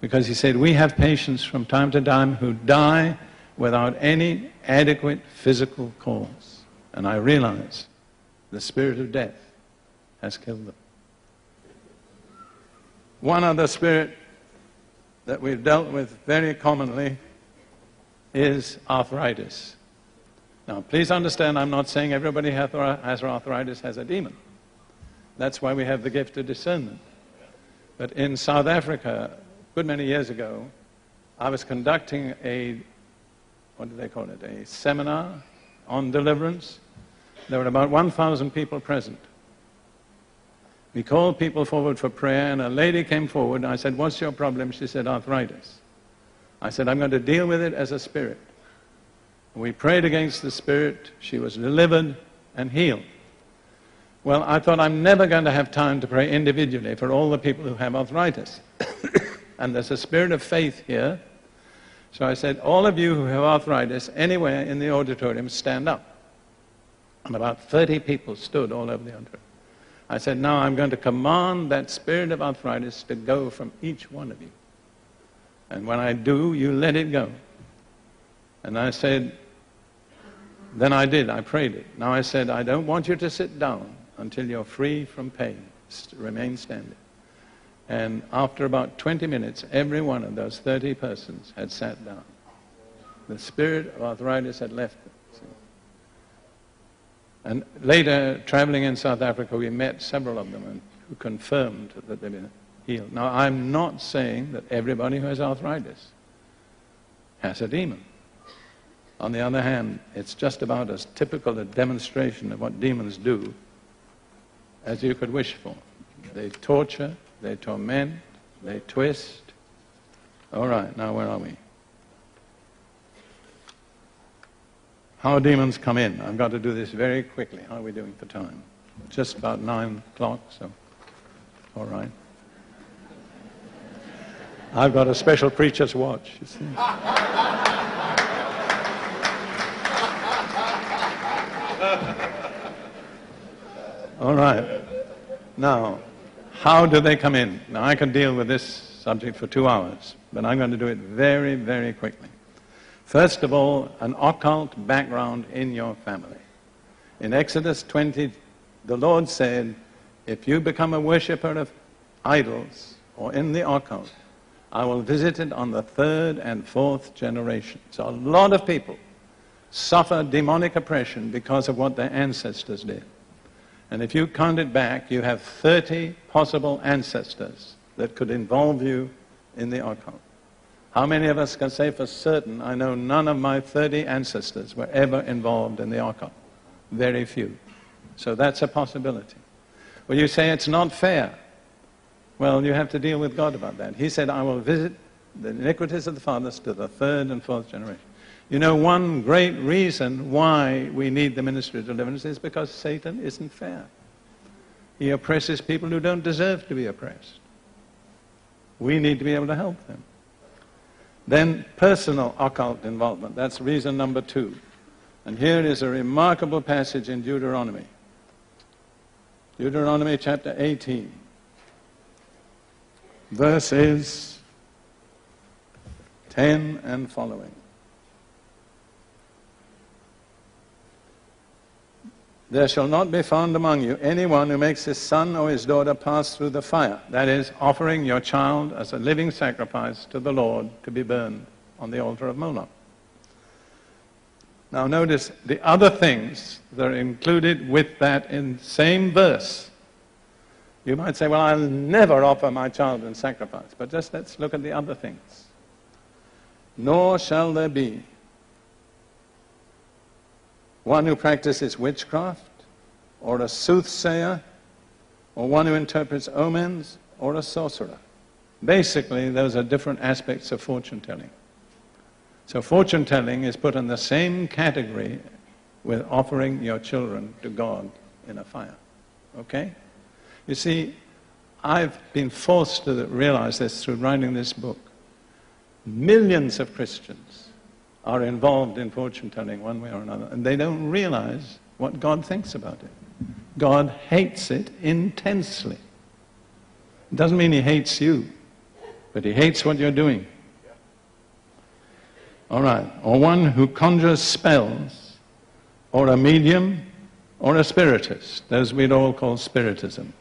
Because he said, We have patients from time to time who die without any adequate physical cause. And I realized the spirit of death has killed them. One other spirit that we've dealt with very commonly is arthritis. Now, please understand, I'm not saying everybody who has arthritis has a demon. That's why we have the gift of discernment. But in South Africa, a good many years ago, I was conducting a, what do they call it, a seminar on deliverance. There were about 1,000 people present. We called people forward for prayer, and a lady came forward. And I said, What's your problem? She said, Arthritis. I said, I'm going to deal with it as a spirit. We prayed against the spirit. She was delivered and healed. Well, I thought I'm never going to have time to pray individually for all the people who have arthritis. *coughs* and there's a spirit of faith here. So I said, All of you who have arthritis anywhere in the auditorium, stand up. And about 30 people stood all over the auditorium. I said, Now I'm going to command that spirit of arthritis to go from each one of you. And when I do, you let it go. And I said, Then I did, I prayed it. Now I said, I don't want you to sit down until you're free from pain. Remain standing. And after about 20 minutes, every one of those 30 persons had sat down. The spirit of arthritis had left them. And later, traveling in South Africa, we met several of them who confirmed that they'd been healed. Now, I'm not saying that everybody who has arthritis has a demon. On the other hand, it's just about as typical a demonstration of what demons do as you could wish for. They torture, they torment, they twist. All right, now where are we? How demons come in. I've got to do this very quickly. How are we doing for time? Just about nine o'clock, so all right. I've got a special preacher's watch, you see. *laughs* all right. Now, how do they come in? Now, I can deal with this subject for two hours, but I'm going to do it very, very quickly. First of all, an occult background in your family. In Exodus 20, the Lord said, if you become a worshiper of idols or in the occult, I will visit it on the third and fourth generation. So a lot of people suffer demonic oppression because of what their ancestors did. And if you count it back, you have 30 possible ancestors that could involve you in the occult. How many of us can say for certain, I know none of my 30 ancestors were ever involved in the occult? Very few. So that's a possibility. Well, you say it's not fair. Well, you have to deal with God about that. He said, I will visit the iniquities of the fathers to the third and fourth generation. You know, one great reason why we need the ministry of deliverance is because Satan isn't fair. He oppresses people who don't deserve to be oppressed. We need to be able to help them. Then personal occult involvement. That's reason number two. And here is a remarkable passage in Deuteronomy. Deuteronomy chapter 18. Verses 10 and following. There shall not be found among you anyone who makes his son or his daughter pass through the fire, that is, offering your child as a living sacrifice to the Lord to be burned on the altar of Moloch. Now notice the other things that are included with that in same verse. You might say, well, I'll never offer my child in sacrifice. But just let's look at the other things. Nor shall there be one who practices witchcraft, or a soothsayer, or one who interprets omens, or a sorcerer. Basically, those are different aspects of fortune telling. So, fortune telling is put in the same category with offering your children to God in a fire. Okay? You see, I've been forced to realize this through writing this book. Millions of Christians are involved in fortune telling one way or another, and they don't realize what God thinks about it. God hates it intensely. It doesn't mean He hates you, but He hates what you're doing. All right. Or one who conjures spells, or a medium, or a spiritist. Those we'd all call spiritism.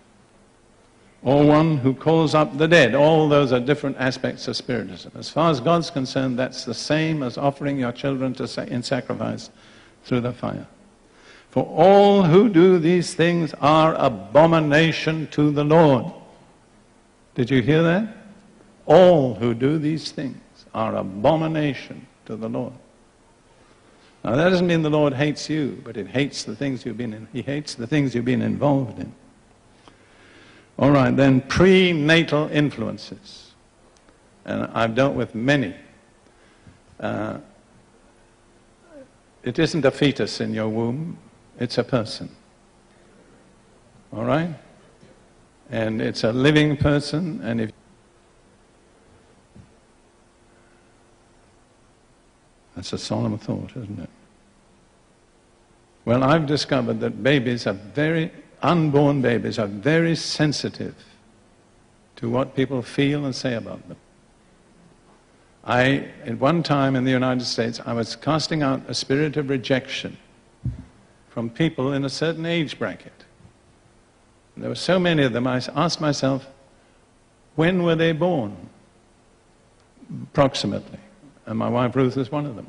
Or one who calls up the dead. All those are different aspects of Spiritism. As far as God's concerned, that's the same as offering your children to sa- in sacrifice through the fire. For all who do these things are abomination to the Lord. Did you hear that? All who do these things are abomination to the Lord. Now that doesn't mean the Lord hates you, but it hates the things you've been in. He hates the things you've been involved in. All right, then prenatal influences. And I've dealt with many. Uh, it isn't a fetus in your womb, it's a person. All right? And it's a living person, and if That's a solemn thought, isn't it? Well, I've discovered that babies are very, unborn babies are very sensitive to what people feel and say about them. I, at one time in the United States, I was casting out a spirit of rejection from people in a certain age bracket. There were so many of them, I asked myself, when were they born? Approximately. And my wife Ruth was one of them.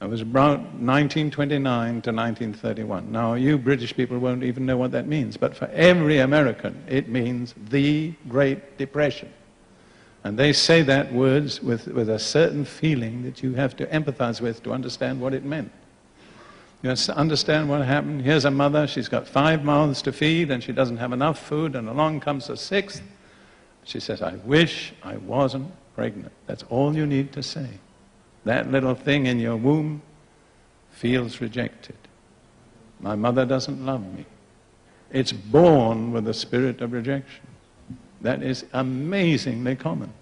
It was about 1929 to 1931. Now, you British people won't even know what that means, but for every American, it means the Great Depression. And they say that words with, with a certain feeling that you have to empathize with to understand what it meant. You understand what happened? Here's a mother, she's got five mouths to feed, and she doesn't have enough food, and along comes a sixth. She says, I wish I wasn't pregnant. That's all you need to say. That little thing in your womb feels rejected. My mother doesn't love me. It's born with a spirit of rejection. That is amazingly common.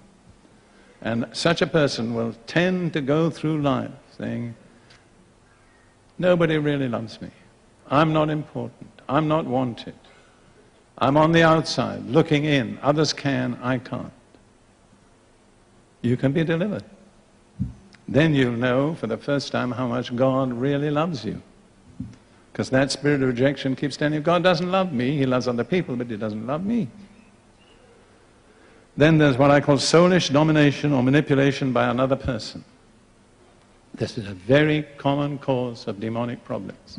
And such a person will tend to go through life saying, Nobody really loves me. I'm not important. I'm not wanted. I'm on the outside, looking in. Others can, I can't. You can be delivered. Then you'll know for the first time how much God really loves you. Because that spirit of rejection keeps telling you, God doesn't love me. He loves other people, but He doesn't love me. Then there's what I call soulish domination or manipulation by another person. This is a very common cause of demonic problems.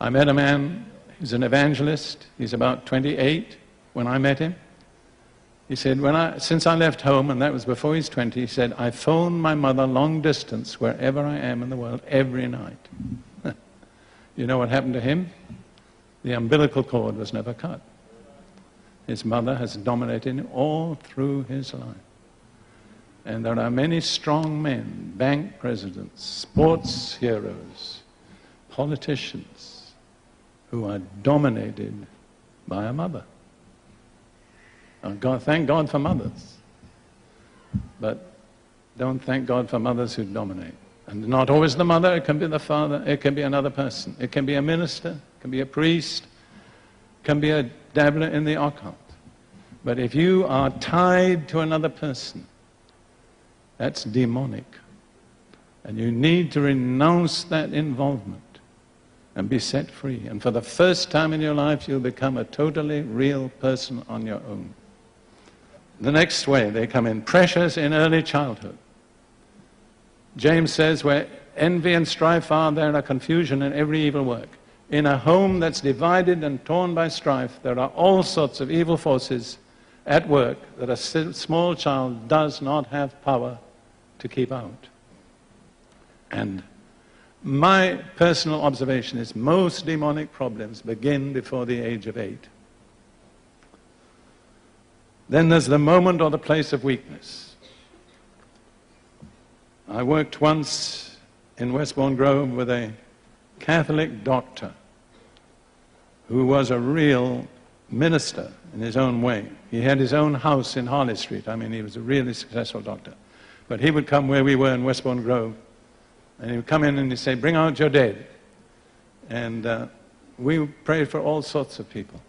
I met a man, he's an evangelist, he's about 28 when I met him. He said, when I, since I left home, and that was before he's 20, he said, I phone my mother long distance wherever I am in the world every night. *laughs* you know what happened to him? The umbilical cord was never cut. His mother has dominated him all through his life. And there are many strong men, bank presidents, sports heroes, politicians, who are dominated by a mother. Uh, God, thank God for mothers. But don't thank God for mothers who dominate. And not always the mother, it can be the father, it can be another person. It can be a minister, it can be a priest, it can be a dabbler in the occult. But if you are tied to another person, that's demonic. And you need to renounce that involvement and be set free. And for the first time in your life, you'll become a totally real person on your own. The next way they come in pressures in early childhood. James says, where envy and strife are, there are confusion and every evil work. In a home that's divided and torn by strife, there are all sorts of evil forces at work that a small child does not have power to keep out. And my personal observation is most demonic problems begin before the age of eight. Then there's the moment or the place of weakness. I worked once in Westbourne Grove with a Catholic doctor who was a real minister in his own way. He had his own house in Harley Street. I mean, he was a really successful doctor. But he would come where we were in Westbourne Grove, and he would come in and he'd say, Bring out your dead. And uh, we prayed for all sorts of people.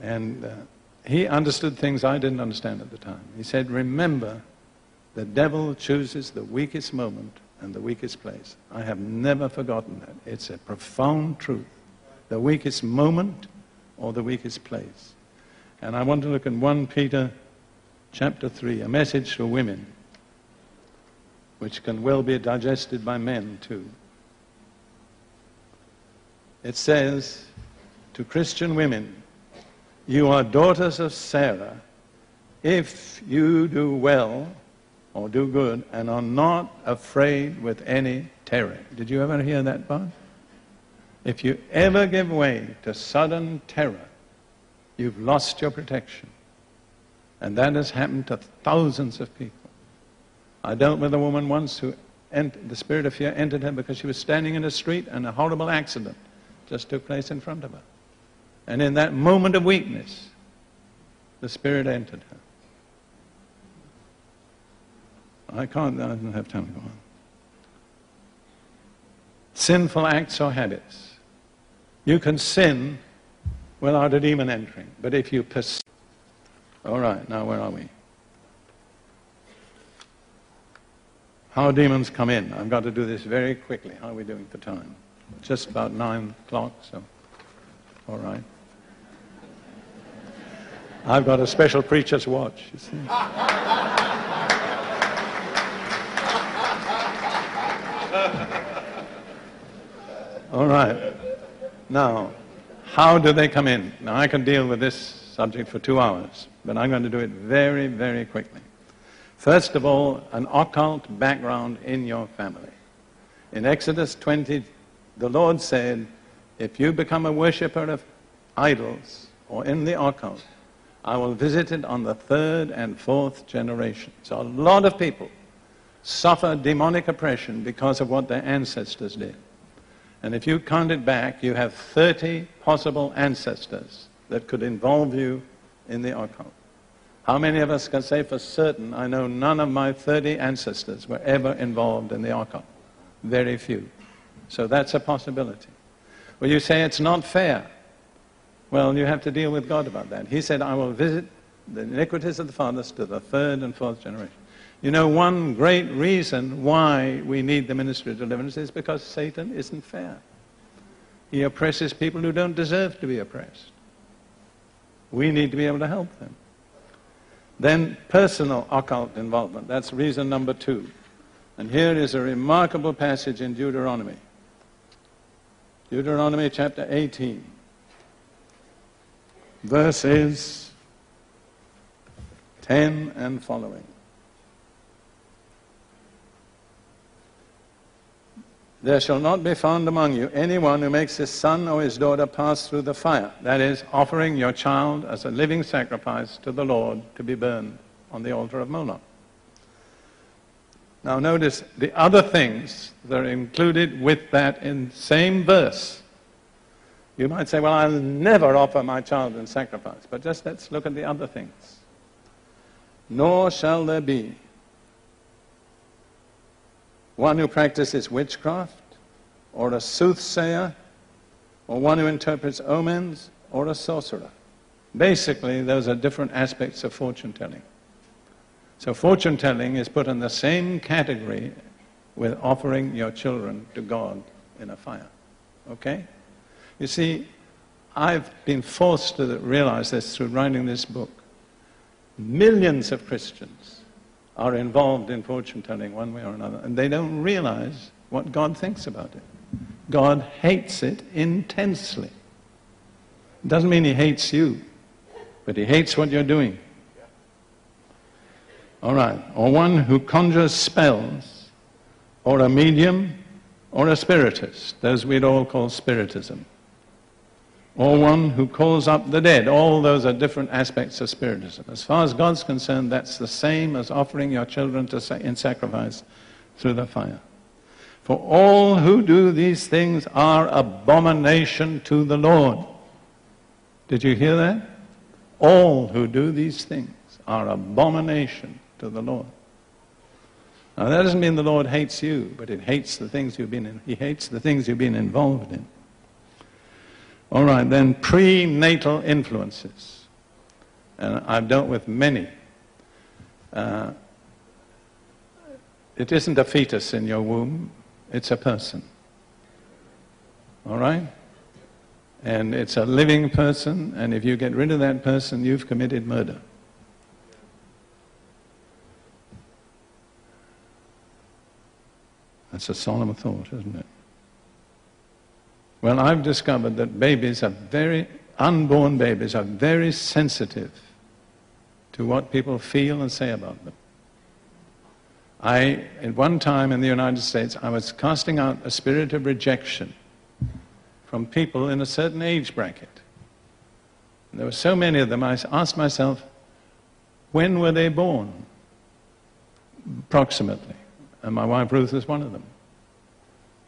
And uh, he understood things I didn't understand at the time. He said, Remember, the devil chooses the weakest moment and the weakest place. I have never forgotten that. It's a profound truth. The weakest moment or the weakest place. And I want to look at 1 Peter chapter 3, a message for women, which can well be digested by men too. It says to Christian women, You are daughters of Sarah if you do well or do good and are not afraid with any terror. Did you ever hear that part? If you ever give way to sudden terror, you've lost your protection. And that has happened to thousands of people. I dealt with a woman once who ent- the spirit of fear entered her because she was standing in a street and a horrible accident just took place in front of her. And in that moment of weakness, the spirit entered her. I can't, I don't have time to go on. Sinful acts or habits. You can sin without a demon entering, but if you persist. All right, now where are we? How demons come in. I've got to do this very quickly. How are we doing for time? Just about nine o'clock, so. All right. I've got a special preacher's watch, you see. *laughs* All right. Now, how do they come in? Now, I can deal with this subject for two hours, but I'm going to do it very, very quickly. First of all, an occult background in your family. In Exodus 20, the Lord said, if you become a worshiper of idols or in the occult, I will visit it on the third and fourth generation. So a lot of people suffer demonic oppression because of what their ancestors did. And if you count it back, you have 30 possible ancestors that could involve you in the occult. How many of us can say for certain, I know none of my 30 ancestors were ever involved in the occult? Very few. So that's a possibility. Well, you say it's not fair. Well, you have to deal with God about that. He said, I will visit the iniquities of the fathers to the third and fourth generation. You know, one great reason why we need the ministry of deliverance is because Satan isn't fair. He oppresses people who don't deserve to be oppressed. We need to be able to help them. Then personal occult involvement. That's reason number two. And here is a remarkable passage in Deuteronomy. Deuteronomy chapter 18. Verses 10 and following. There shall not be found among you anyone who makes his son or his daughter pass through the fire, that is, offering your child as a living sacrifice to the Lord to be burned on the altar of Moloch. Now notice the other things that are included with that in same verse. You might say, well, I'll never offer my child in sacrifice. But just let's look at the other things. Nor shall there be one who practices witchcraft, or a soothsayer, or one who interprets omens, or a sorcerer. Basically, those are different aspects of fortune telling. So, fortune telling is put in the same category with offering your children to God in a fire. Okay? You see, I've been forced to realize this through writing this book. Millions of Christians are involved in fortune telling one way or another, and they don't realize what God thinks about it. God hates it intensely. It doesn't mean he hates you, but he hates what you're doing. All right. Or one who conjures spells, or a medium, or a spiritist. Those we'd all call spiritism or one who calls up the dead. All those are different aspects of Spiritism. As far as God's concerned, that's the same as offering your children to in sacrifice through the fire. For all who do these things are abomination to the Lord. Did you hear that? All who do these things are abomination to the Lord. Now that doesn't mean the Lord hates you, but it hates the things you've been in, he hates the things you've been involved in. All right, then prenatal influences. And I've dealt with many. Uh, it isn't a fetus in your womb, it's a person. All right? And it's a living person, and if you get rid of that person, you've committed murder. That's a solemn thought, isn't it? Well, I've discovered that babies are very, unborn babies are very sensitive to what people feel and say about them. I, at one time in the United States, I was casting out a spirit of rejection from people in a certain age bracket. And there were so many of them, I asked myself, when were they born? Approximately. And my wife Ruth was one of them.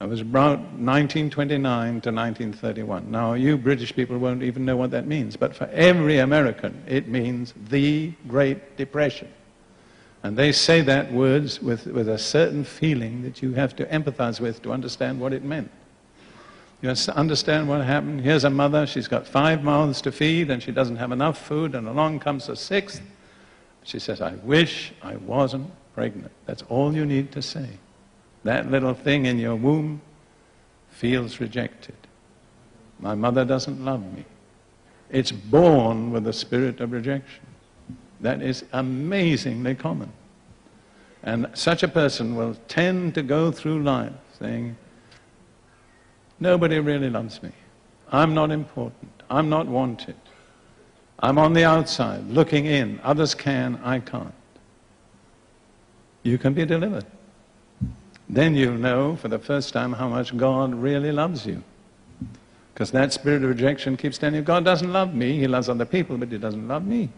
It was about 1929 to 1931. Now, you British people won't even know what that means, but for every American, it means the Great Depression. And they say that words with, with a certain feeling that you have to empathize with to understand what it meant. You understand what happened? Here's a mother, she's got five mouths to feed and she doesn't have enough food, and along comes a sixth. She says, I wish I wasn't pregnant. That's all you need to say. That little thing in your womb feels rejected. My mother doesn't love me. It's born with a spirit of rejection. That is amazingly common. And such a person will tend to go through life saying, Nobody really loves me. I'm not important. I'm not wanted. I'm on the outside, looking in. Others can, I can't. You can be delivered. Then you'll know for the first time how much God really loves you. Because that spirit of rejection keeps telling you, God doesn't love me. He loves other people, but He doesn't love me.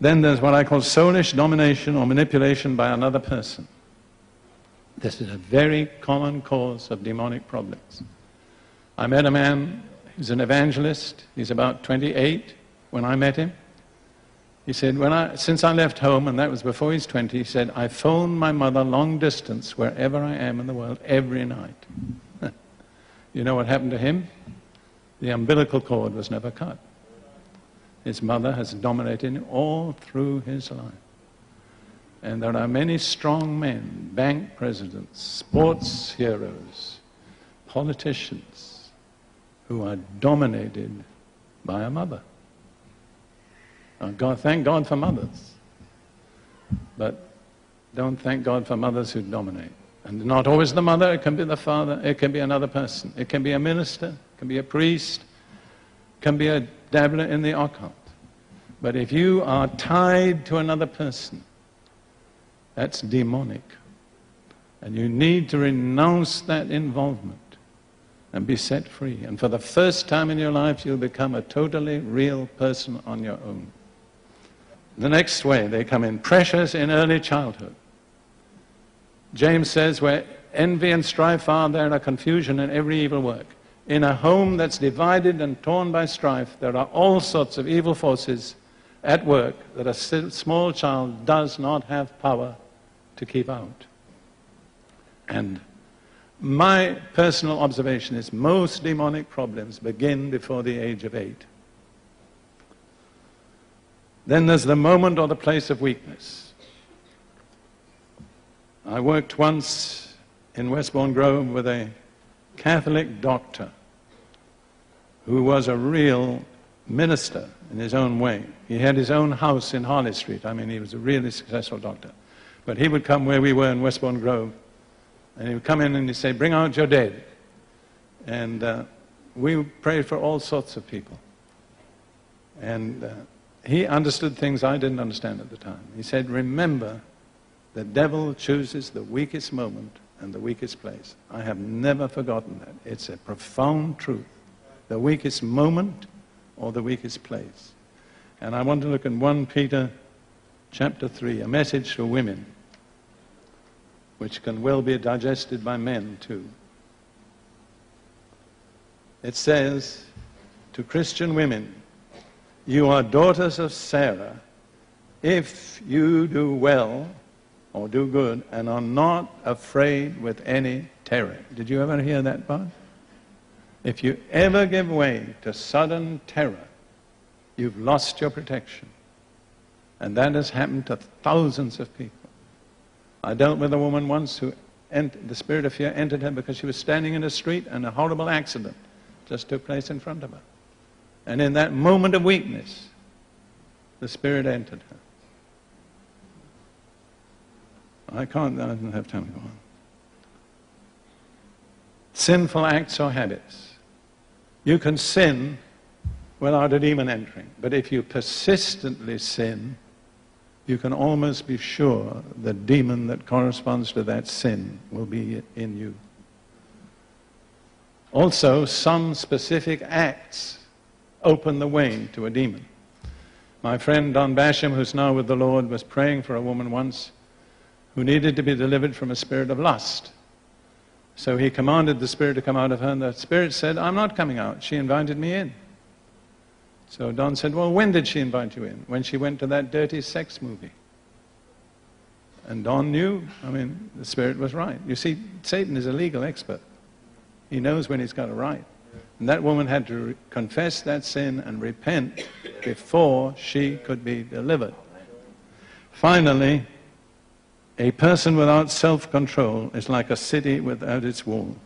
Then there's what I call soulish domination or manipulation by another person. This is a very common cause of demonic problems. I met a man, he's an evangelist, he's about 28 when I met him. He said, when I, since I left home, and that was before he's 20, he said, I phone my mother long distance wherever I am in the world every night. *laughs* you know what happened to him? The umbilical cord was never cut. His mother has dominated him all through his life. And there are many strong men, bank presidents, sports heroes, politicians, who are dominated by a mother. Now, God, thank God for mothers. But don't thank God for mothers who dominate. And not always the mother, it can be the father, it can be another person. It can be a minister, it can be a priest, it can be a dabbler in the occult. But if you are tied to another person, that's demonic. And you need to renounce that involvement and be set free. And for the first time in your life, you'll become a totally real person on your own. The next way they come in pressures in early childhood. James says, where envy and strife are, there are confusion and every evil work. In a home that's divided and torn by strife, there are all sorts of evil forces at work that a small child does not have power to keep out. And my personal observation is most demonic problems begin before the age of eight. Then there's the moment or the place of weakness. I worked once in Westbourne Grove with a Catholic doctor who was a real minister in his own way. He had his own house in Harley Street. I mean, he was a really successful doctor. But he would come where we were in Westbourne Grove, and he would come in and he'd say, Bring out your dead. And uh, we prayed for all sorts of people. And uh, he understood things I didn't understand at the time. He said, Remember, the devil chooses the weakest moment and the weakest place. I have never forgotten that. It's a profound truth. The weakest moment or the weakest place. And I want to look in 1 Peter chapter 3, a message for women which can well be digested by men too. It says to Christian women, You are daughters of Sarah if you do well or do good and are not afraid with any terror. Did you ever hear that part? If you ever give way to sudden terror, you've lost your protection. And that has happened to thousands of people. I dealt with a woman once who the spirit of fear entered her because she was standing in a street and a horrible accident just took place in front of her. And in that moment of weakness, the Spirit entered her. I can't, I don't have time to go on. Sinful acts or habits. You can sin without a demon entering, but if you persistently sin, you can almost be sure the demon that corresponds to that sin will be in you. Also, some specific acts open the way to a demon. My friend Don Basham, who's now with the Lord, was praying for a woman once who needed to be delivered from a spirit of lust. So he commanded the spirit to come out of her, and the spirit said, I'm not coming out. She invited me in. So Don said, Well, when did she invite you in? When she went to that dirty sex movie. And Don knew, I mean, the spirit was right. You see, Satan is a legal expert. He knows when he's got it right. And that woman had to confess that sin and repent before she could be delivered. Finally, a person without self control is like a city without its walls.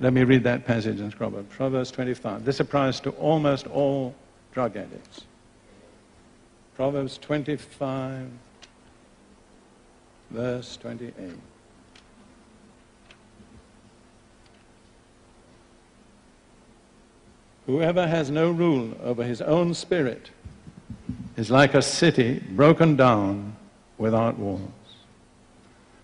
Let me read that passage in Proverbs. Proverbs 25. This applies to almost all drug addicts. Proverbs 25, verse 28. Whoever has no rule over his own spirit is like a city broken down without walls.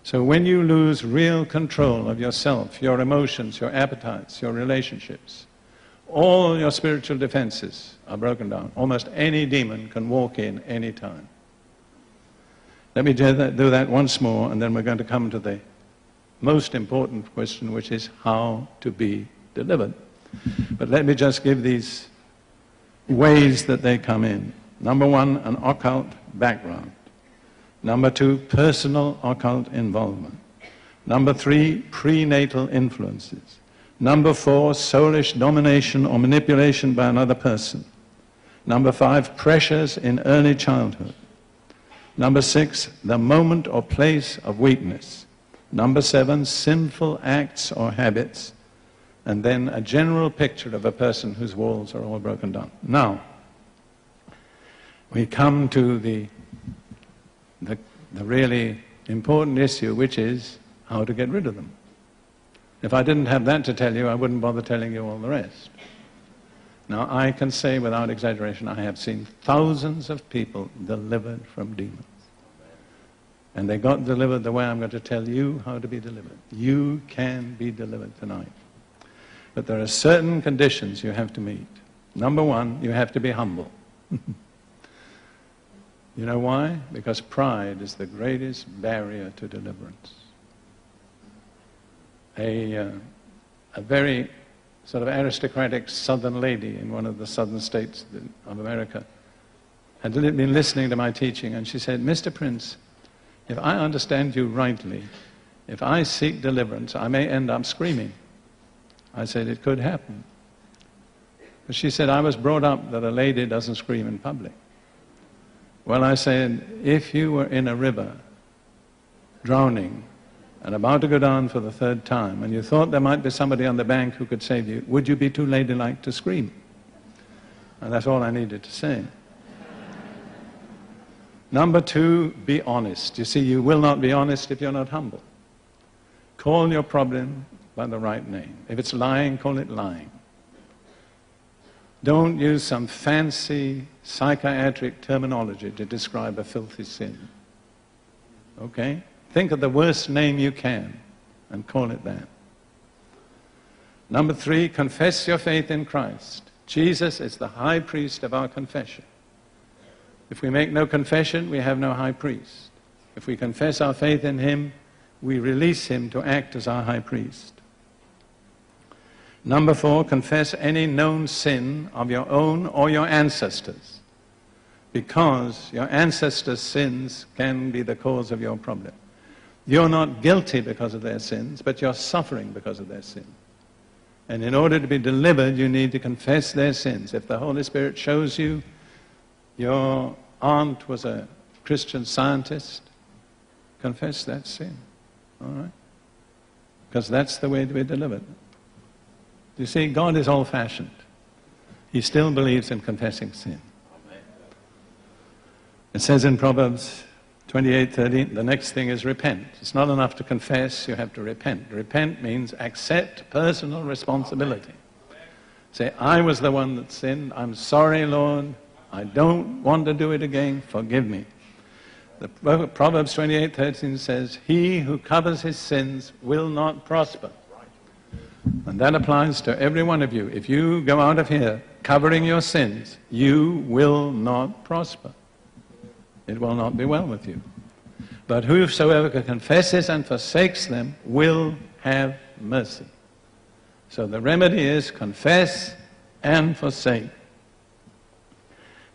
So when you lose real control of yourself, your emotions, your appetites, your relationships, all your spiritual defenses are broken down. Almost any demon can walk in any time. Let me do that, do that once more, and then we're going to come to the most important question, which is how to be delivered. But let me just give these ways that they come in. Number one, an occult background. Number two, personal occult involvement. Number three, prenatal influences. Number four, soulish domination or manipulation by another person. Number five, pressures in early childhood. Number six, the moment or place of weakness. Number seven, sinful acts or habits and then a general picture of a person whose walls are all broken down. Now, we come to the, the, the, really important issue, which is how to get rid of them. If I didn't have that to tell you, I wouldn't bother telling you all the rest. Now, I can say without exaggeration, I have seen thousands of people delivered from demons. And they got delivered the way I'm going to tell you how to be delivered. You can be delivered tonight. But there are certain conditions you have to meet. Number one, you have to be humble. *laughs* you know why? Because pride is the greatest barrier to deliverance. A, uh, a very sort of aristocratic southern lady in one of the southern states of America had been listening to my teaching, and she said, Mr. Prince, if I understand you rightly, if I seek deliverance, I may end up screaming. I said, it could happen. But she said, I was brought up that a lady doesn't scream in public. Well, I said, if you were in a river, drowning, and about to go down for the third time, and you thought there might be somebody on the bank who could save you, would you be too ladylike to scream? And that's all I needed to say. Number two, be honest. You see, you will not be honest if you're not humble. Call your problem by the right name. If it's lying, call it lying. Don't use some fancy psychiatric terminology to describe a filthy sin. Okay? Think of the worst name you can and call it that. Number three, confess your faith in Christ. Jesus is the high priest of our confession. If we make no confession, we have no high priest. If we confess our faith in him, we release him to act as our high priest. Number four, confess any known sin of your own or your ancestors, because your ancestors' sins can be the cause of your problem. You're not guilty because of their sins, but you're suffering because of their sin. And in order to be delivered, you need to confess their sins. If the Holy Spirit shows you your aunt was a Christian scientist, confess that sin. All right? Because that's the way to be delivered. You see, God is old fashioned. He still believes in confessing sin. It says in Proverbs 28:13, the next thing is repent. It's not enough to confess, you have to repent. Repent means accept personal responsibility. Say, I was the one that sinned. I'm sorry, Lord. I don't want to do it again. Forgive me. The Proverbs 28:13 says, "He who covers his sins will not prosper." And that applies to every one of you. If you go out of here covering your sins, you will not prosper. It will not be well with you. But whosoever confesses and forsakes them will have mercy. So the remedy is confess and forsake.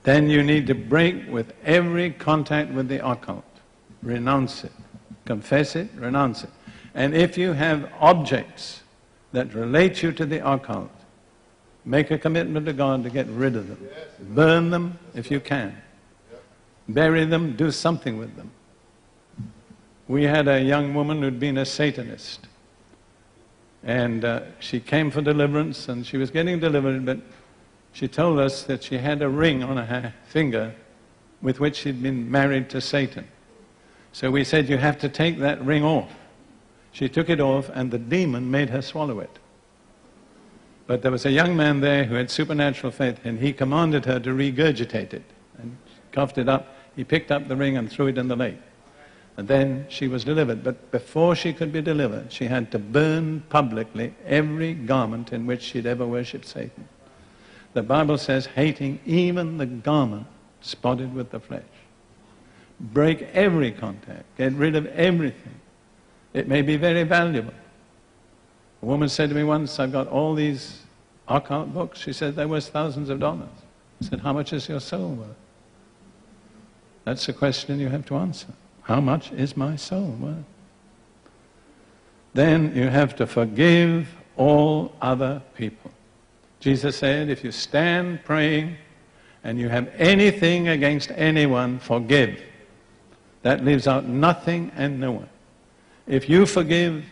Then you need to break with every contact with the occult. Renounce it. Confess it, renounce it. And if you have objects that relate you to the occult, make a commitment to God to get rid of them. Burn them if you can. Bury them, do something with them. We had a young woman who'd been a Satanist. And uh, she came for deliverance and she was getting delivered, but she told us that she had a ring on her finger with which she'd been married to Satan. So we said, You have to take that ring off. She took it off, and the demon made her swallow it. But there was a young man there who had supernatural faith, and he commanded her to regurgitate it. And coughed it up. He picked up the ring and threw it in the lake. And then she was delivered. But before she could be delivered, she had to burn publicly every garment in which she'd ever worshipped Satan. The Bible says, hating even the garment spotted with the flesh. Break every contact. Get rid of everything. It may be very valuable. A woman said to me once, I've got all these occult books. She said, they're worth thousands of dollars. I said, how much is your soul worth? That's the question you have to answer. How much is my soul worth? Then you have to forgive all other people. Jesus said, if you stand praying and you have anything against anyone, forgive. That leaves out nothing and no one. If you forgive,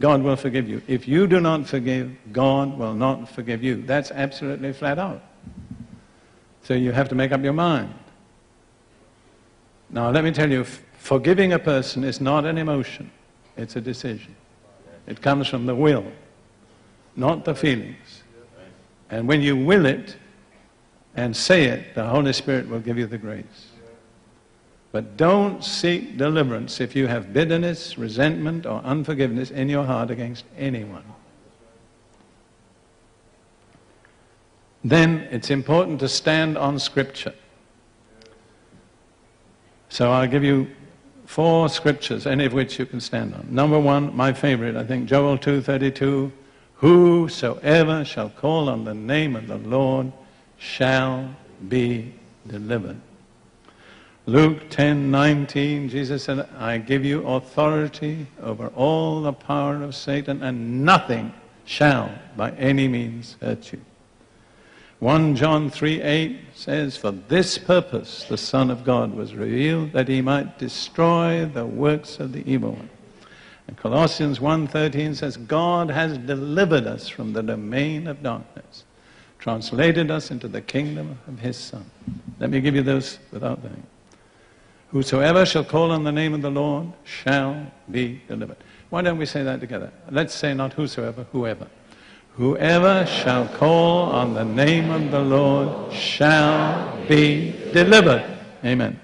God will forgive you. If you do not forgive, God will not forgive you. That's absolutely flat out. So you have to make up your mind. Now, let me tell you, forgiving a person is not an emotion, it's a decision. It comes from the will, not the feelings. And when you will it and say it, the Holy Spirit will give you the grace. But don't seek deliverance if you have bitterness, resentment, or unforgiveness in your heart against anyone. Then it's important to stand on Scripture. So I'll give you four scriptures, any of which you can stand on. Number one, my favorite, I think, Joel 2.32, Whosoever shall call on the name of the Lord shall be delivered. Luke 10:19 Jesus said, "I give you authority over all the power of Satan and nothing shall by any means hurt you." 1 John 3:8 says, "For this purpose the Son of God was revealed that he might destroy the works of the evil one." And Colossians 1.13 says, God has delivered us from the domain of darkness, translated us into the kingdom of his Son. Let me give you those without name. Whosoever shall call on the name of the Lord shall be delivered. Why don't we say that together? Let's say not whosoever, whoever. Whoever shall call on the name of the Lord shall be delivered. Amen.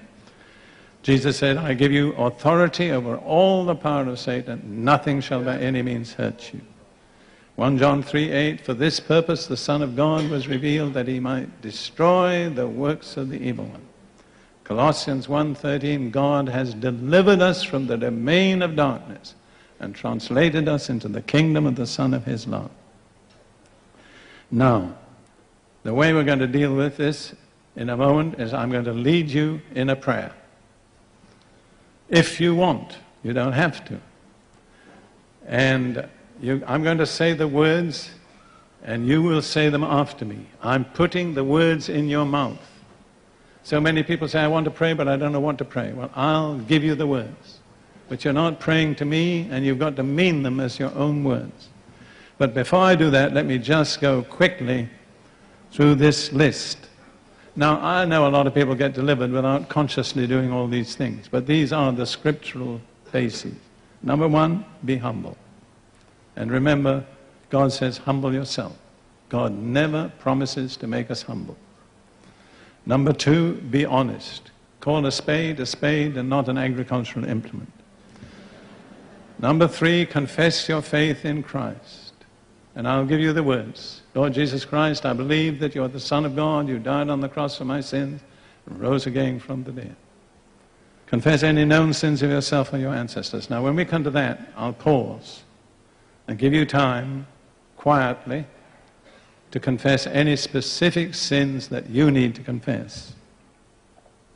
Jesus said, I give you authority over all the power of Satan. Nothing shall by any means hurt you. 1 John 3 8, for this purpose the Son of God was revealed that he might destroy the works of the evil one. Colossians 1:13 God has delivered us from the domain of darkness and translated us into the kingdom of the Son of his love. Now, the way we're going to deal with this in a moment is I'm going to lead you in a prayer. If you want, you don't have to. And you, I'm going to say the words, and you will say them after me. I'm putting the words in your mouth. So many people say, I want to pray, but I don't know what to pray. Well, I'll give you the words. But you're not praying to me, and you've got to mean them as your own words. But before I do that, let me just go quickly through this list. Now, I know a lot of people get delivered without consciously doing all these things, but these are the scriptural bases. Number one, be humble. And remember, God says, humble yourself. God never promises to make us humble. Number two, be honest. Call a spade a spade and not an agricultural implement. Number three, confess your faith in Christ. And I'll give you the words. Lord Jesus Christ, I believe that you are the Son of God. You died on the cross for my sins and rose again from the dead. Confess any known sins of yourself or your ancestors. Now, when we come to that, I'll pause and give you time quietly to confess any specific sins that you need to confess.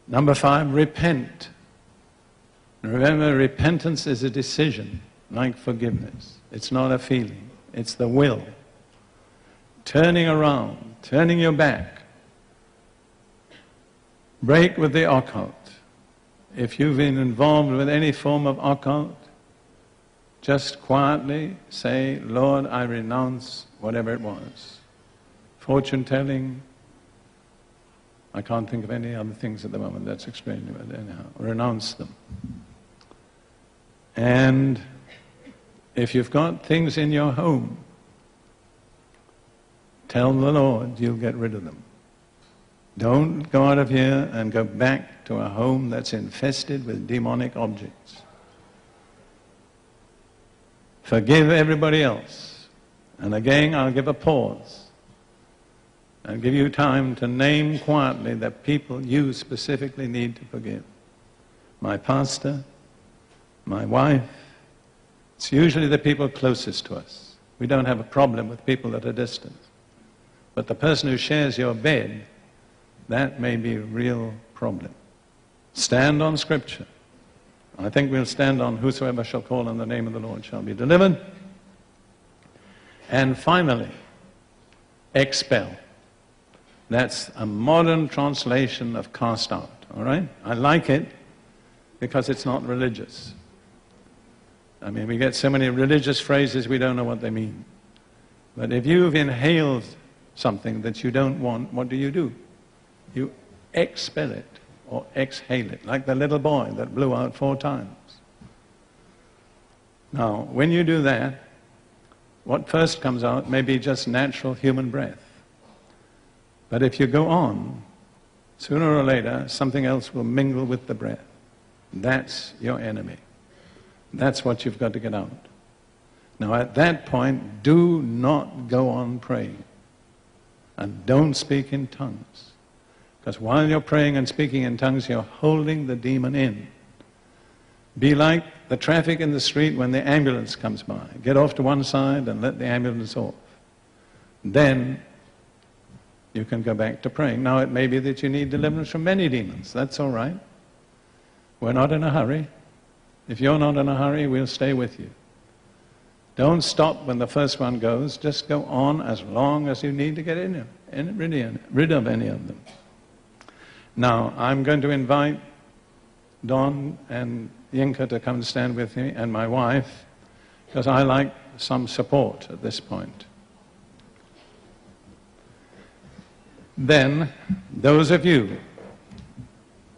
Number five, repent. Remember, repentance is a decision, like forgiveness. It's not a feeling, it's the will. Turning around, turning your back. Break with the occult. If you've been involved with any form of occult, just quietly say, Lord, I renounce whatever it was. Fortune telling, I can't think of any other things at the moment that's explained, but anyhow, renounce them. And if you've got things in your home, tell the Lord you'll get rid of them. Don't go out of here and go back to a home that's infested with demonic objects. Forgive everybody else. And again, I'll give a pause and give you time to name quietly the people you specifically need to forgive. My pastor, my wife. It's usually the people closest to us. We don't have a problem with people at a distance. But the person who shares your bed, that may be a real problem. Stand on Scripture. I think we'll stand on whosoever shall call on the name of the Lord shall be delivered. And finally, expel. That's a modern translation of cast out, all right? I like it because it's not religious. I mean, we get so many religious phrases we don't know what they mean. But if you've inhaled something that you don't want, what do you do? You expel it or exhale it, like the little boy that blew out four times. Now, when you do that, what first comes out may be just natural human breath. But if you go on, sooner or later, something else will mingle with the breath. That's your enemy. That's what you've got to get out. Now, at that point, do not go on praying. And don't speak in tongues. Because while you're praying and speaking in tongues, you're holding the demon in. Be like the traffic in the street when the ambulance comes by. Get off to one side and let the ambulance off. Then you can go back to praying. Now, it may be that you need deliverance from many demons. That's all right. We're not in a hurry. If you're not in a hurry, we'll stay with you. Don't stop when the first one goes. Just go on as long as you need to get in, in rid of any of them. Now, I'm going to invite Don and Yinka to come and stand with me, and my wife, because I like some support at this point. Then, those of you,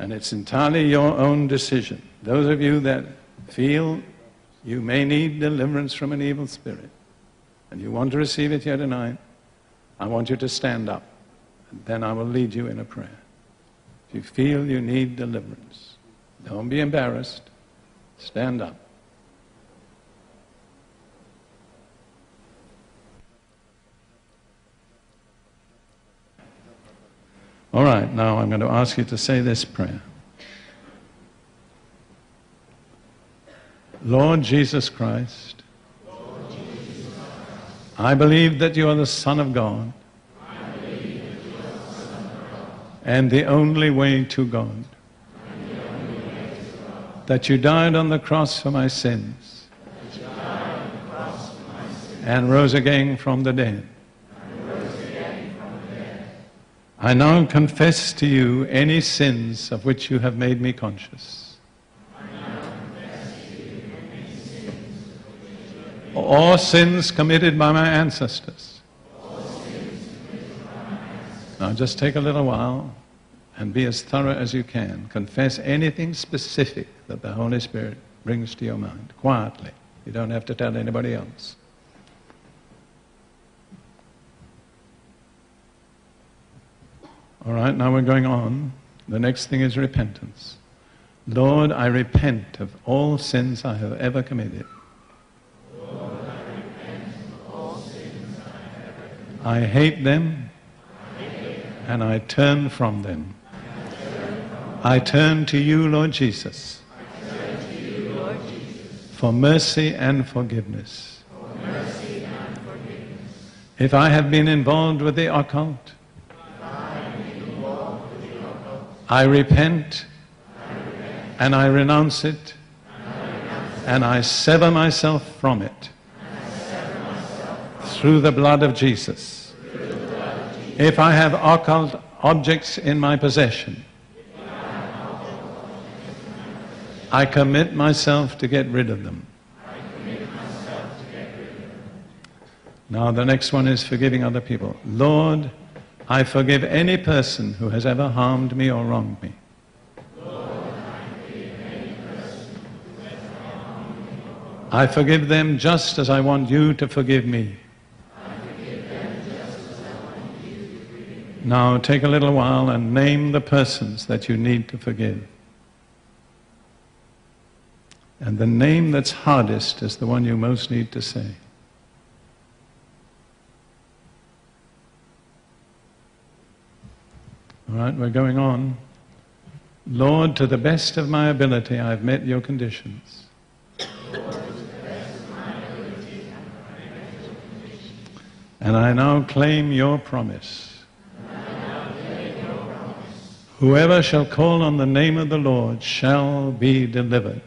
and it's entirely your own decision, those of you that feel you may need deliverance from an evil spirit and you want to receive it here tonight, I want you to stand up and then I will lead you in a prayer. If you feel you need deliverance, don't be embarrassed. Stand up. All right, now I'm going to ask you to say this prayer. Lord Jesus Christ, I believe that you are the Son of God and the only way to God. That you died on the cross for my sins and rose again from the dead. I now confess to you any sins of which you have made me conscious. or sins committed by my ancestors. Now just take a little while and be as thorough as you can. Confess anything specific that the Holy Spirit brings to your mind, quietly. You don't have to tell anybody else. All right, now we're going on. The next thing is repentance. Lord, I repent of all sins I have ever committed. Lord, I I. I hate them, I hate them and I turn from them. I turn, I to you, Lord Jesus, I you, Lord Jesus, for mercy and forgiveness. for mercy and forgiveness. If I have been involved with the occult, If I have been involved with the occult, I repent and I renounce it and I sever myself from it through the blood of Jesus. through the blood of Jesus. If I have occult objects in my possession. I commit myself to get rid of them. Now, the next one is forgiving other people. Lord, I forgive any person who has ever harmed me or wronged me. I forgive them just as I want you to forgive me. Now, take a little while and name the persons that you need to forgive. And the name that's hardest is the one you most need to say. All right, we're going on. Lord, to the best of my ability, I've met your conditions. And I now claim your promise. Whoever shall call on the name of the Lord shall be delivered.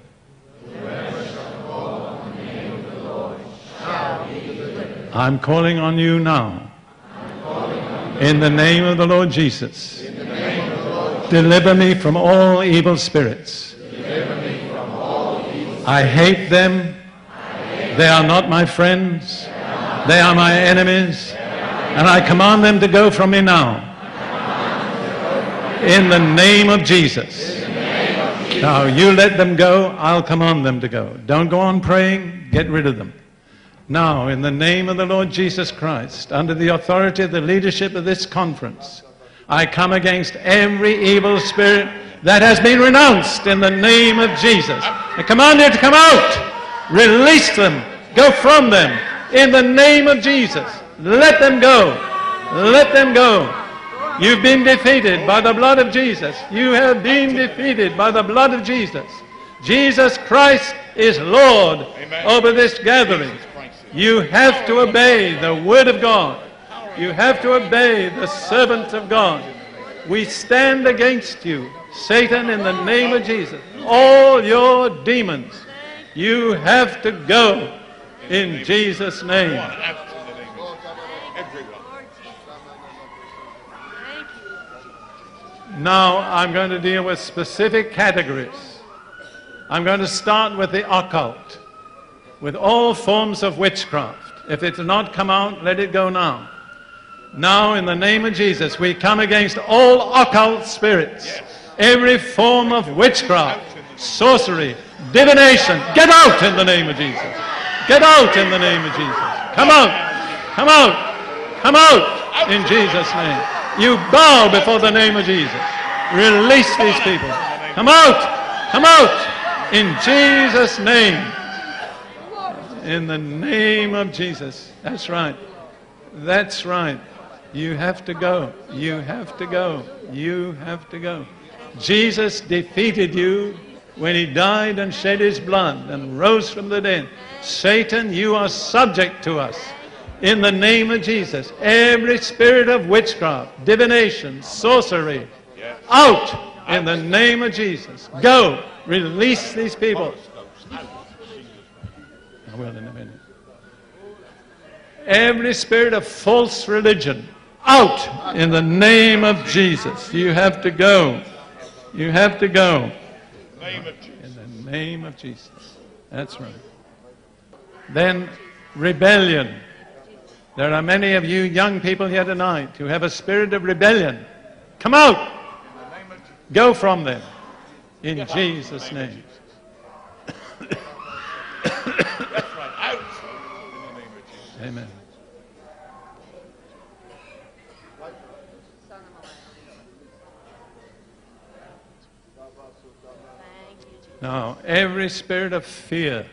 I'm calling on you now. In the name of the Lord Jesus. Deliver me from all evil spirits. I hate them. They are not my friends. They are my enemies. And I command them to go from me now. In the name of Jesus. Now you let them go, I'll command them to go. Don't go on praying, get rid of them. Now, in the name of the Lord Jesus Christ, under the authority of the leadership of this conference, I come against every evil spirit that has been renounced in the name of Jesus. I command you to come out, release them, go from them in the name of Jesus. Let them go. Let them go. You've been defeated by the blood of Jesus. You have been defeated by the blood of Jesus. Jesus Christ is Lord Amen. over this gathering. You have to obey the Word of God. You have to obey the servant of God. We stand against you, Satan, in the name of Jesus. All your demons, you have to go in Jesus' name. Now I'm going to deal with specific categories. I'm going to start with the occult, with all forms of witchcraft. If it does not come out, let it go now. Now, in the name of Jesus, we come against all occult spirits, every form of witchcraft, sorcery, divination. Get out in the name of Jesus. Get out in the name of Jesus. Come out. Come out. Come out in Jesus' name. You bow before the name of Jesus. Release these people. Come out. Come out in Jesus' name. In the name of Jesus. That's right. That's right. You have to go. You have to go. You have to go. Jesus defeated you when he died and shed his blood and rose from the dead. Satan, you are subject to us. In the name of Jesus, every spirit of witchcraft, divination, sorcery, out in the name of Jesus. Go. Release these people. I will in a minute. Every spirit of false religion, out in the name of Jesus. You have to go. You have to go. Name of Jesus. In the name of Jesus. That's right. Then rebellion. There are many of you young people here tonight who have a spirit of rebellion. Come out! In the name of Jesus. Go from them. In Jesus' name. *coughs* That's right. Out. In the name of Jesus. Amen. Thank you, Jesus. Now, every spirit of fear.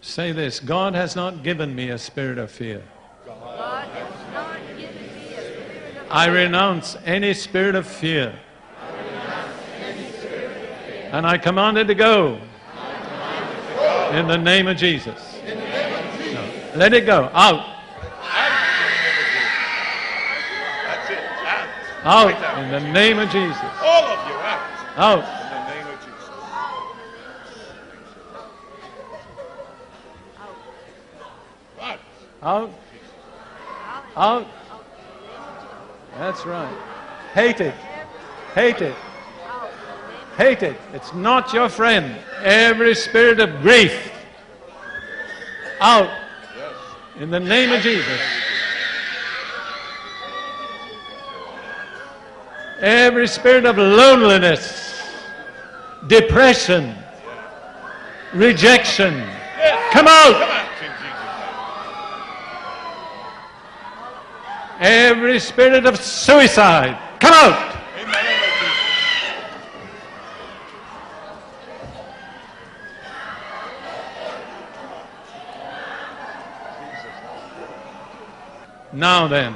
Say this God has not given me a spirit of fear. God has not given me a spirit of I renounce any spirit of fear. And I command it to go. In the name of Jesus. No, Let it go. Out. Out. In the name of Jesus. All of you out. Out. In the name of Jesus. Out. Out. Out. That's right. Hate it. Hate it. Hate it. It's not your friend. Every spirit of grief. Out. In the name of Jesus. Every spirit of loneliness, depression, rejection. Come out. Every spirit of suicide. Come out. Now then,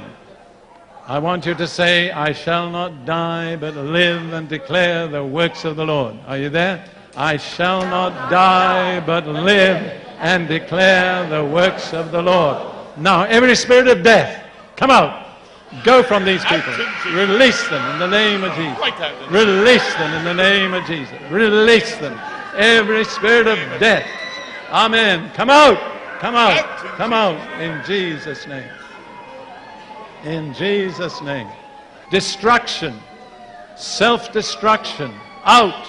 I want you to say, I shall not die, but live and declare the works of the Lord. Are you there? I shall not die, but live and declare the works of the Lord. Now, every spirit of death, come out. Go from these people. Release them in the name of Jesus. Right out in Release them in the name of Jesus. Release them. Every spirit of death. Amen. Come out. Come out. Come out in Jesus' name. In Jesus' name. Destruction. Self destruction. Out.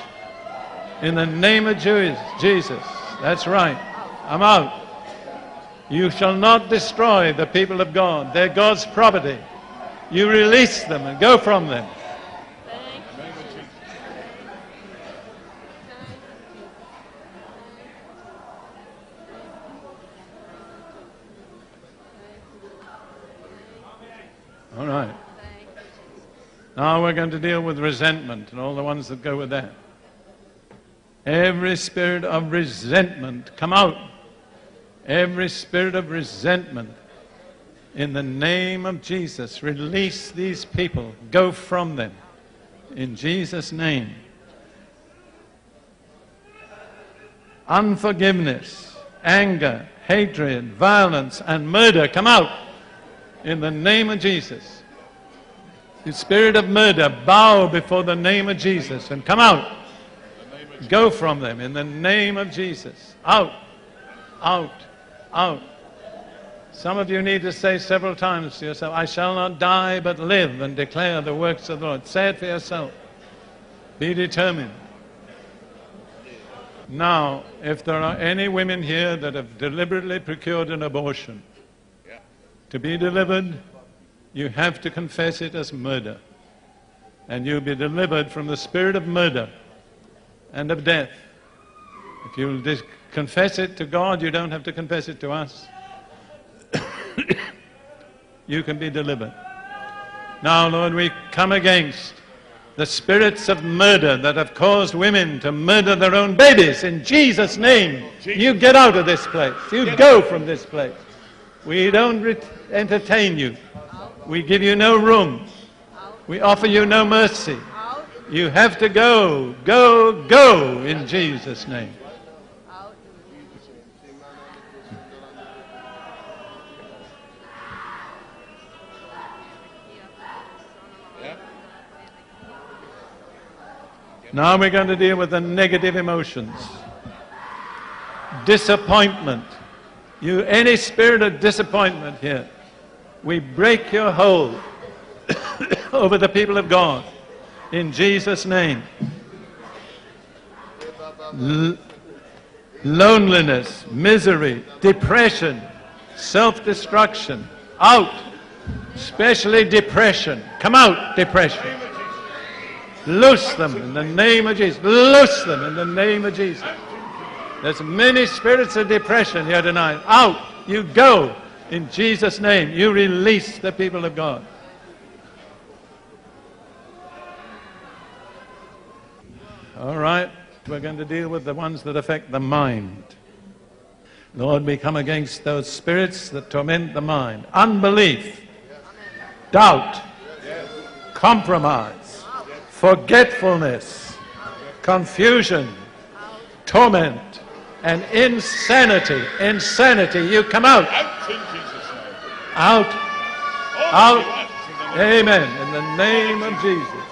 In the name of Jesus. That's right. I'm out. You shall not destroy the people of God. They're God's property. You release them and go from them. All right. Now we're going to deal with resentment and all the ones that go with that. Every spirit of resentment, come out. Every spirit of resentment, in the name of Jesus, release these people. Go from them. In Jesus' name. Unforgiveness, anger, hatred, violence, and murder, come out. In the name of Jesus. The spirit of murder, bow before the name of Jesus and come out. Go from them in the name of Jesus. Out, out, out. Some of you need to say several times to yourself, I shall not die but live and declare the works of the Lord. Say it for yourself. Be determined. Now, if there are any women here that have deliberately procured an abortion. To be delivered, you have to confess it as murder. And you'll be delivered from the spirit of murder and of death. If you'll dis- confess it to God, you don't have to confess it to us. *coughs* you can be delivered. Now, Lord, we come against the spirits of murder that have caused women to murder their own babies. In Jesus' name, you get out of this place. You go from this place. We don't entertain you. We give you no room. We offer you no mercy. You have to go, go, go in Jesus' name. Now we're going to deal with the negative emotions. Disappointment. You, any spirit of disappointment here, we break your hold *coughs* over the people of God in Jesus' name. L- loneliness, misery, depression, self destruction. Out. Especially depression. Come out, depression. Loose them in the name of Jesus. Loose them in the name of Jesus. There's many spirits of depression here tonight. Out. You go in Jesus' name. You release the people of God. All right. We're going to deal with the ones that affect the mind. Lord, we come against those spirits that torment the mind. Unbelief, doubt, compromise, forgetfulness, confusion, torment, and insanity. Insanity. You come out. Out in Jesus' name. Out. All Out. demons in the name Amen. In the name of Jesus.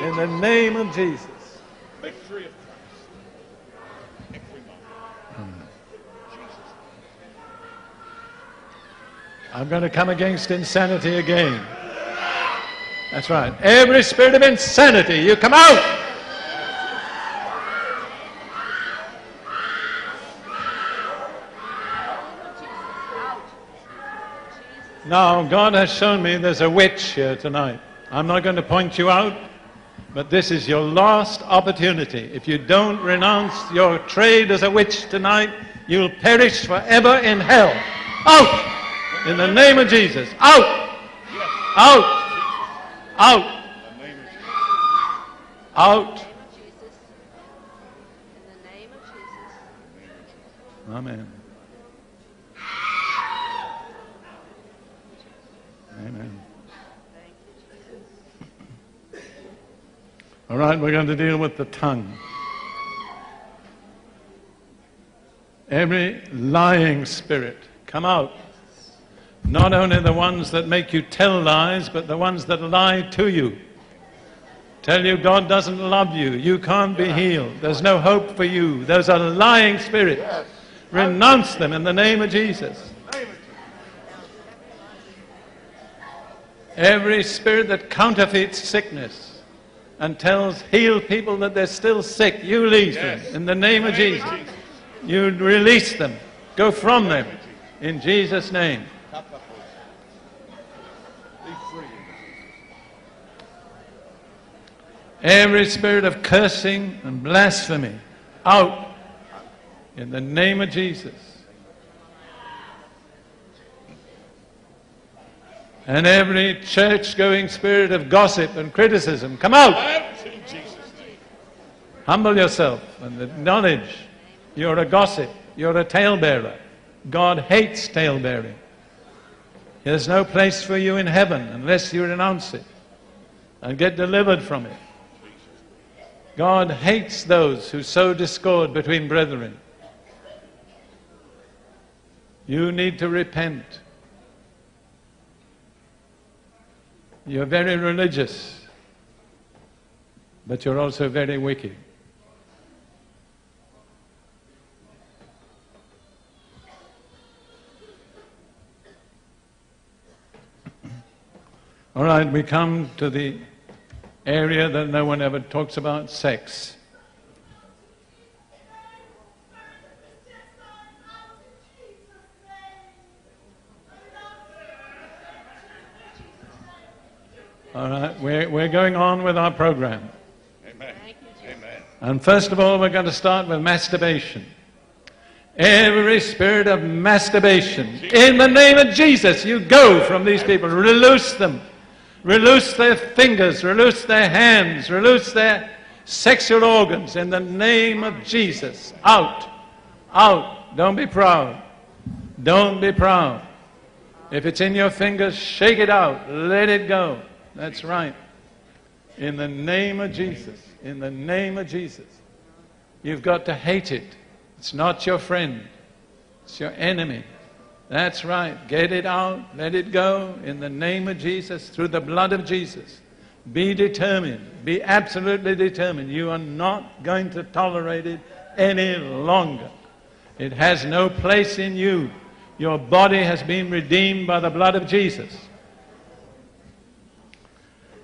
In the name of Jesus. Victory of Christ. Every moment. Jesus. I'm going to come against insanity again. That's right. Every spirit of insanity, you come out. Now, God has shown me there's a witch here tonight. I'm not going to point you out, but this is your last opportunity. If you don't renounce your trade as a witch tonight, you'll perish forever in hell. Out! In the name of Jesus. Out! Out! Out! In the name of Jesus. Out! Jesus. In the name of Jesus. Amen. Amen. Thank you, Jesus. All right, we're going to deal with the tongue. Every lying spirit, come out. Not only the ones that make you tell lies, but the ones that lie to you. Tell you God doesn't love you. You can't be healed. There's no hope for you. Those are lying spirits. Renounce them in the name of Jesus. Every spirit that counterfeits sickness and tells healed people that they're still sick, you release them in the name of Jesus. You release them. Go from them in Jesus' name. Every spirit of cursing and blasphemy, out in the name of Jesus. And every church going spirit of gossip and criticism, come out. Humble yourself and acknowledge you're a gossip, you're a talebearer. God hates talebearing. There's no place for you in heaven unless you renounce it and get delivered from it. God hates those who sow discord between brethren. You need to repent. You're very religious, but you're also very wicked. All right, we come to the area that no one ever talks about sex. All right, we're, we're going on with our program. Amen. Thank you, Jesus. Amen. And first of all, we're going to start with masturbation. Every spirit of masturbation, in the name of Jesus, you go from these people. Release them. Release their fingers, release their hands, release their sexual organs in the name of Jesus. Out. Out. Don't be proud. Don't be proud. If it's in your fingers, shake it out. Let it go. That's right. In the name of Jesus. In the name of Jesus. You've got to hate it. It's not your friend, it's your enemy. That's right. Get it out. Let it go in the name of Jesus, through the blood of Jesus. Be determined. Be absolutely determined. You are not going to tolerate it any longer. It has no place in you. Your body has been redeemed by the blood of Jesus.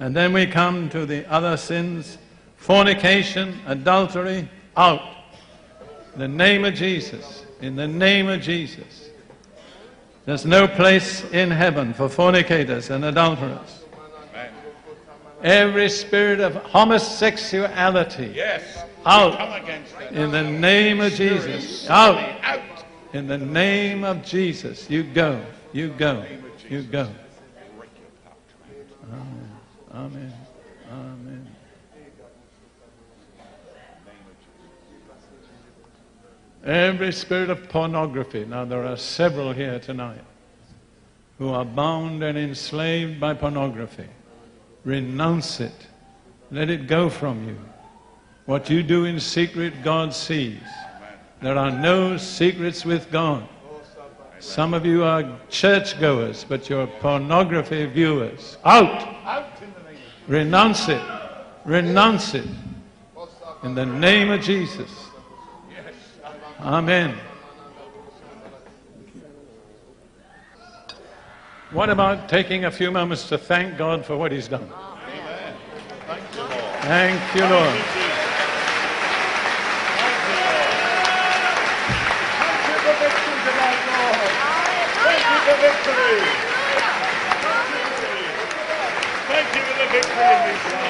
And then we come to the other sins fornication, adultery, out. In the name of Jesus. In the name of Jesus. There's no place in heaven for fornicators and adulterers. Amen. Every spirit of homosexuality Yes. Out. Come against it. in the name of Jesus. Out. Out. In the name of Jesus. You go. You go. You go. Amen. Amen. Every spirit of pornography. Now, there are several here tonight who are bound and enslaved by pornography. Renounce it. Let it go from you. What you do in secret, God sees. There are no secrets with God. Some of you are churchgoers, but you're pornography viewers. Out! Out in the name of Renounce it. Renounce it. In the name of Jesus. Amen. What about taking a few moments to thank God for what He's done? Amen. Thank you, Lord. Thank you, Lord. Thank you for victory tonight, Lord. Thank you for victory. Thank you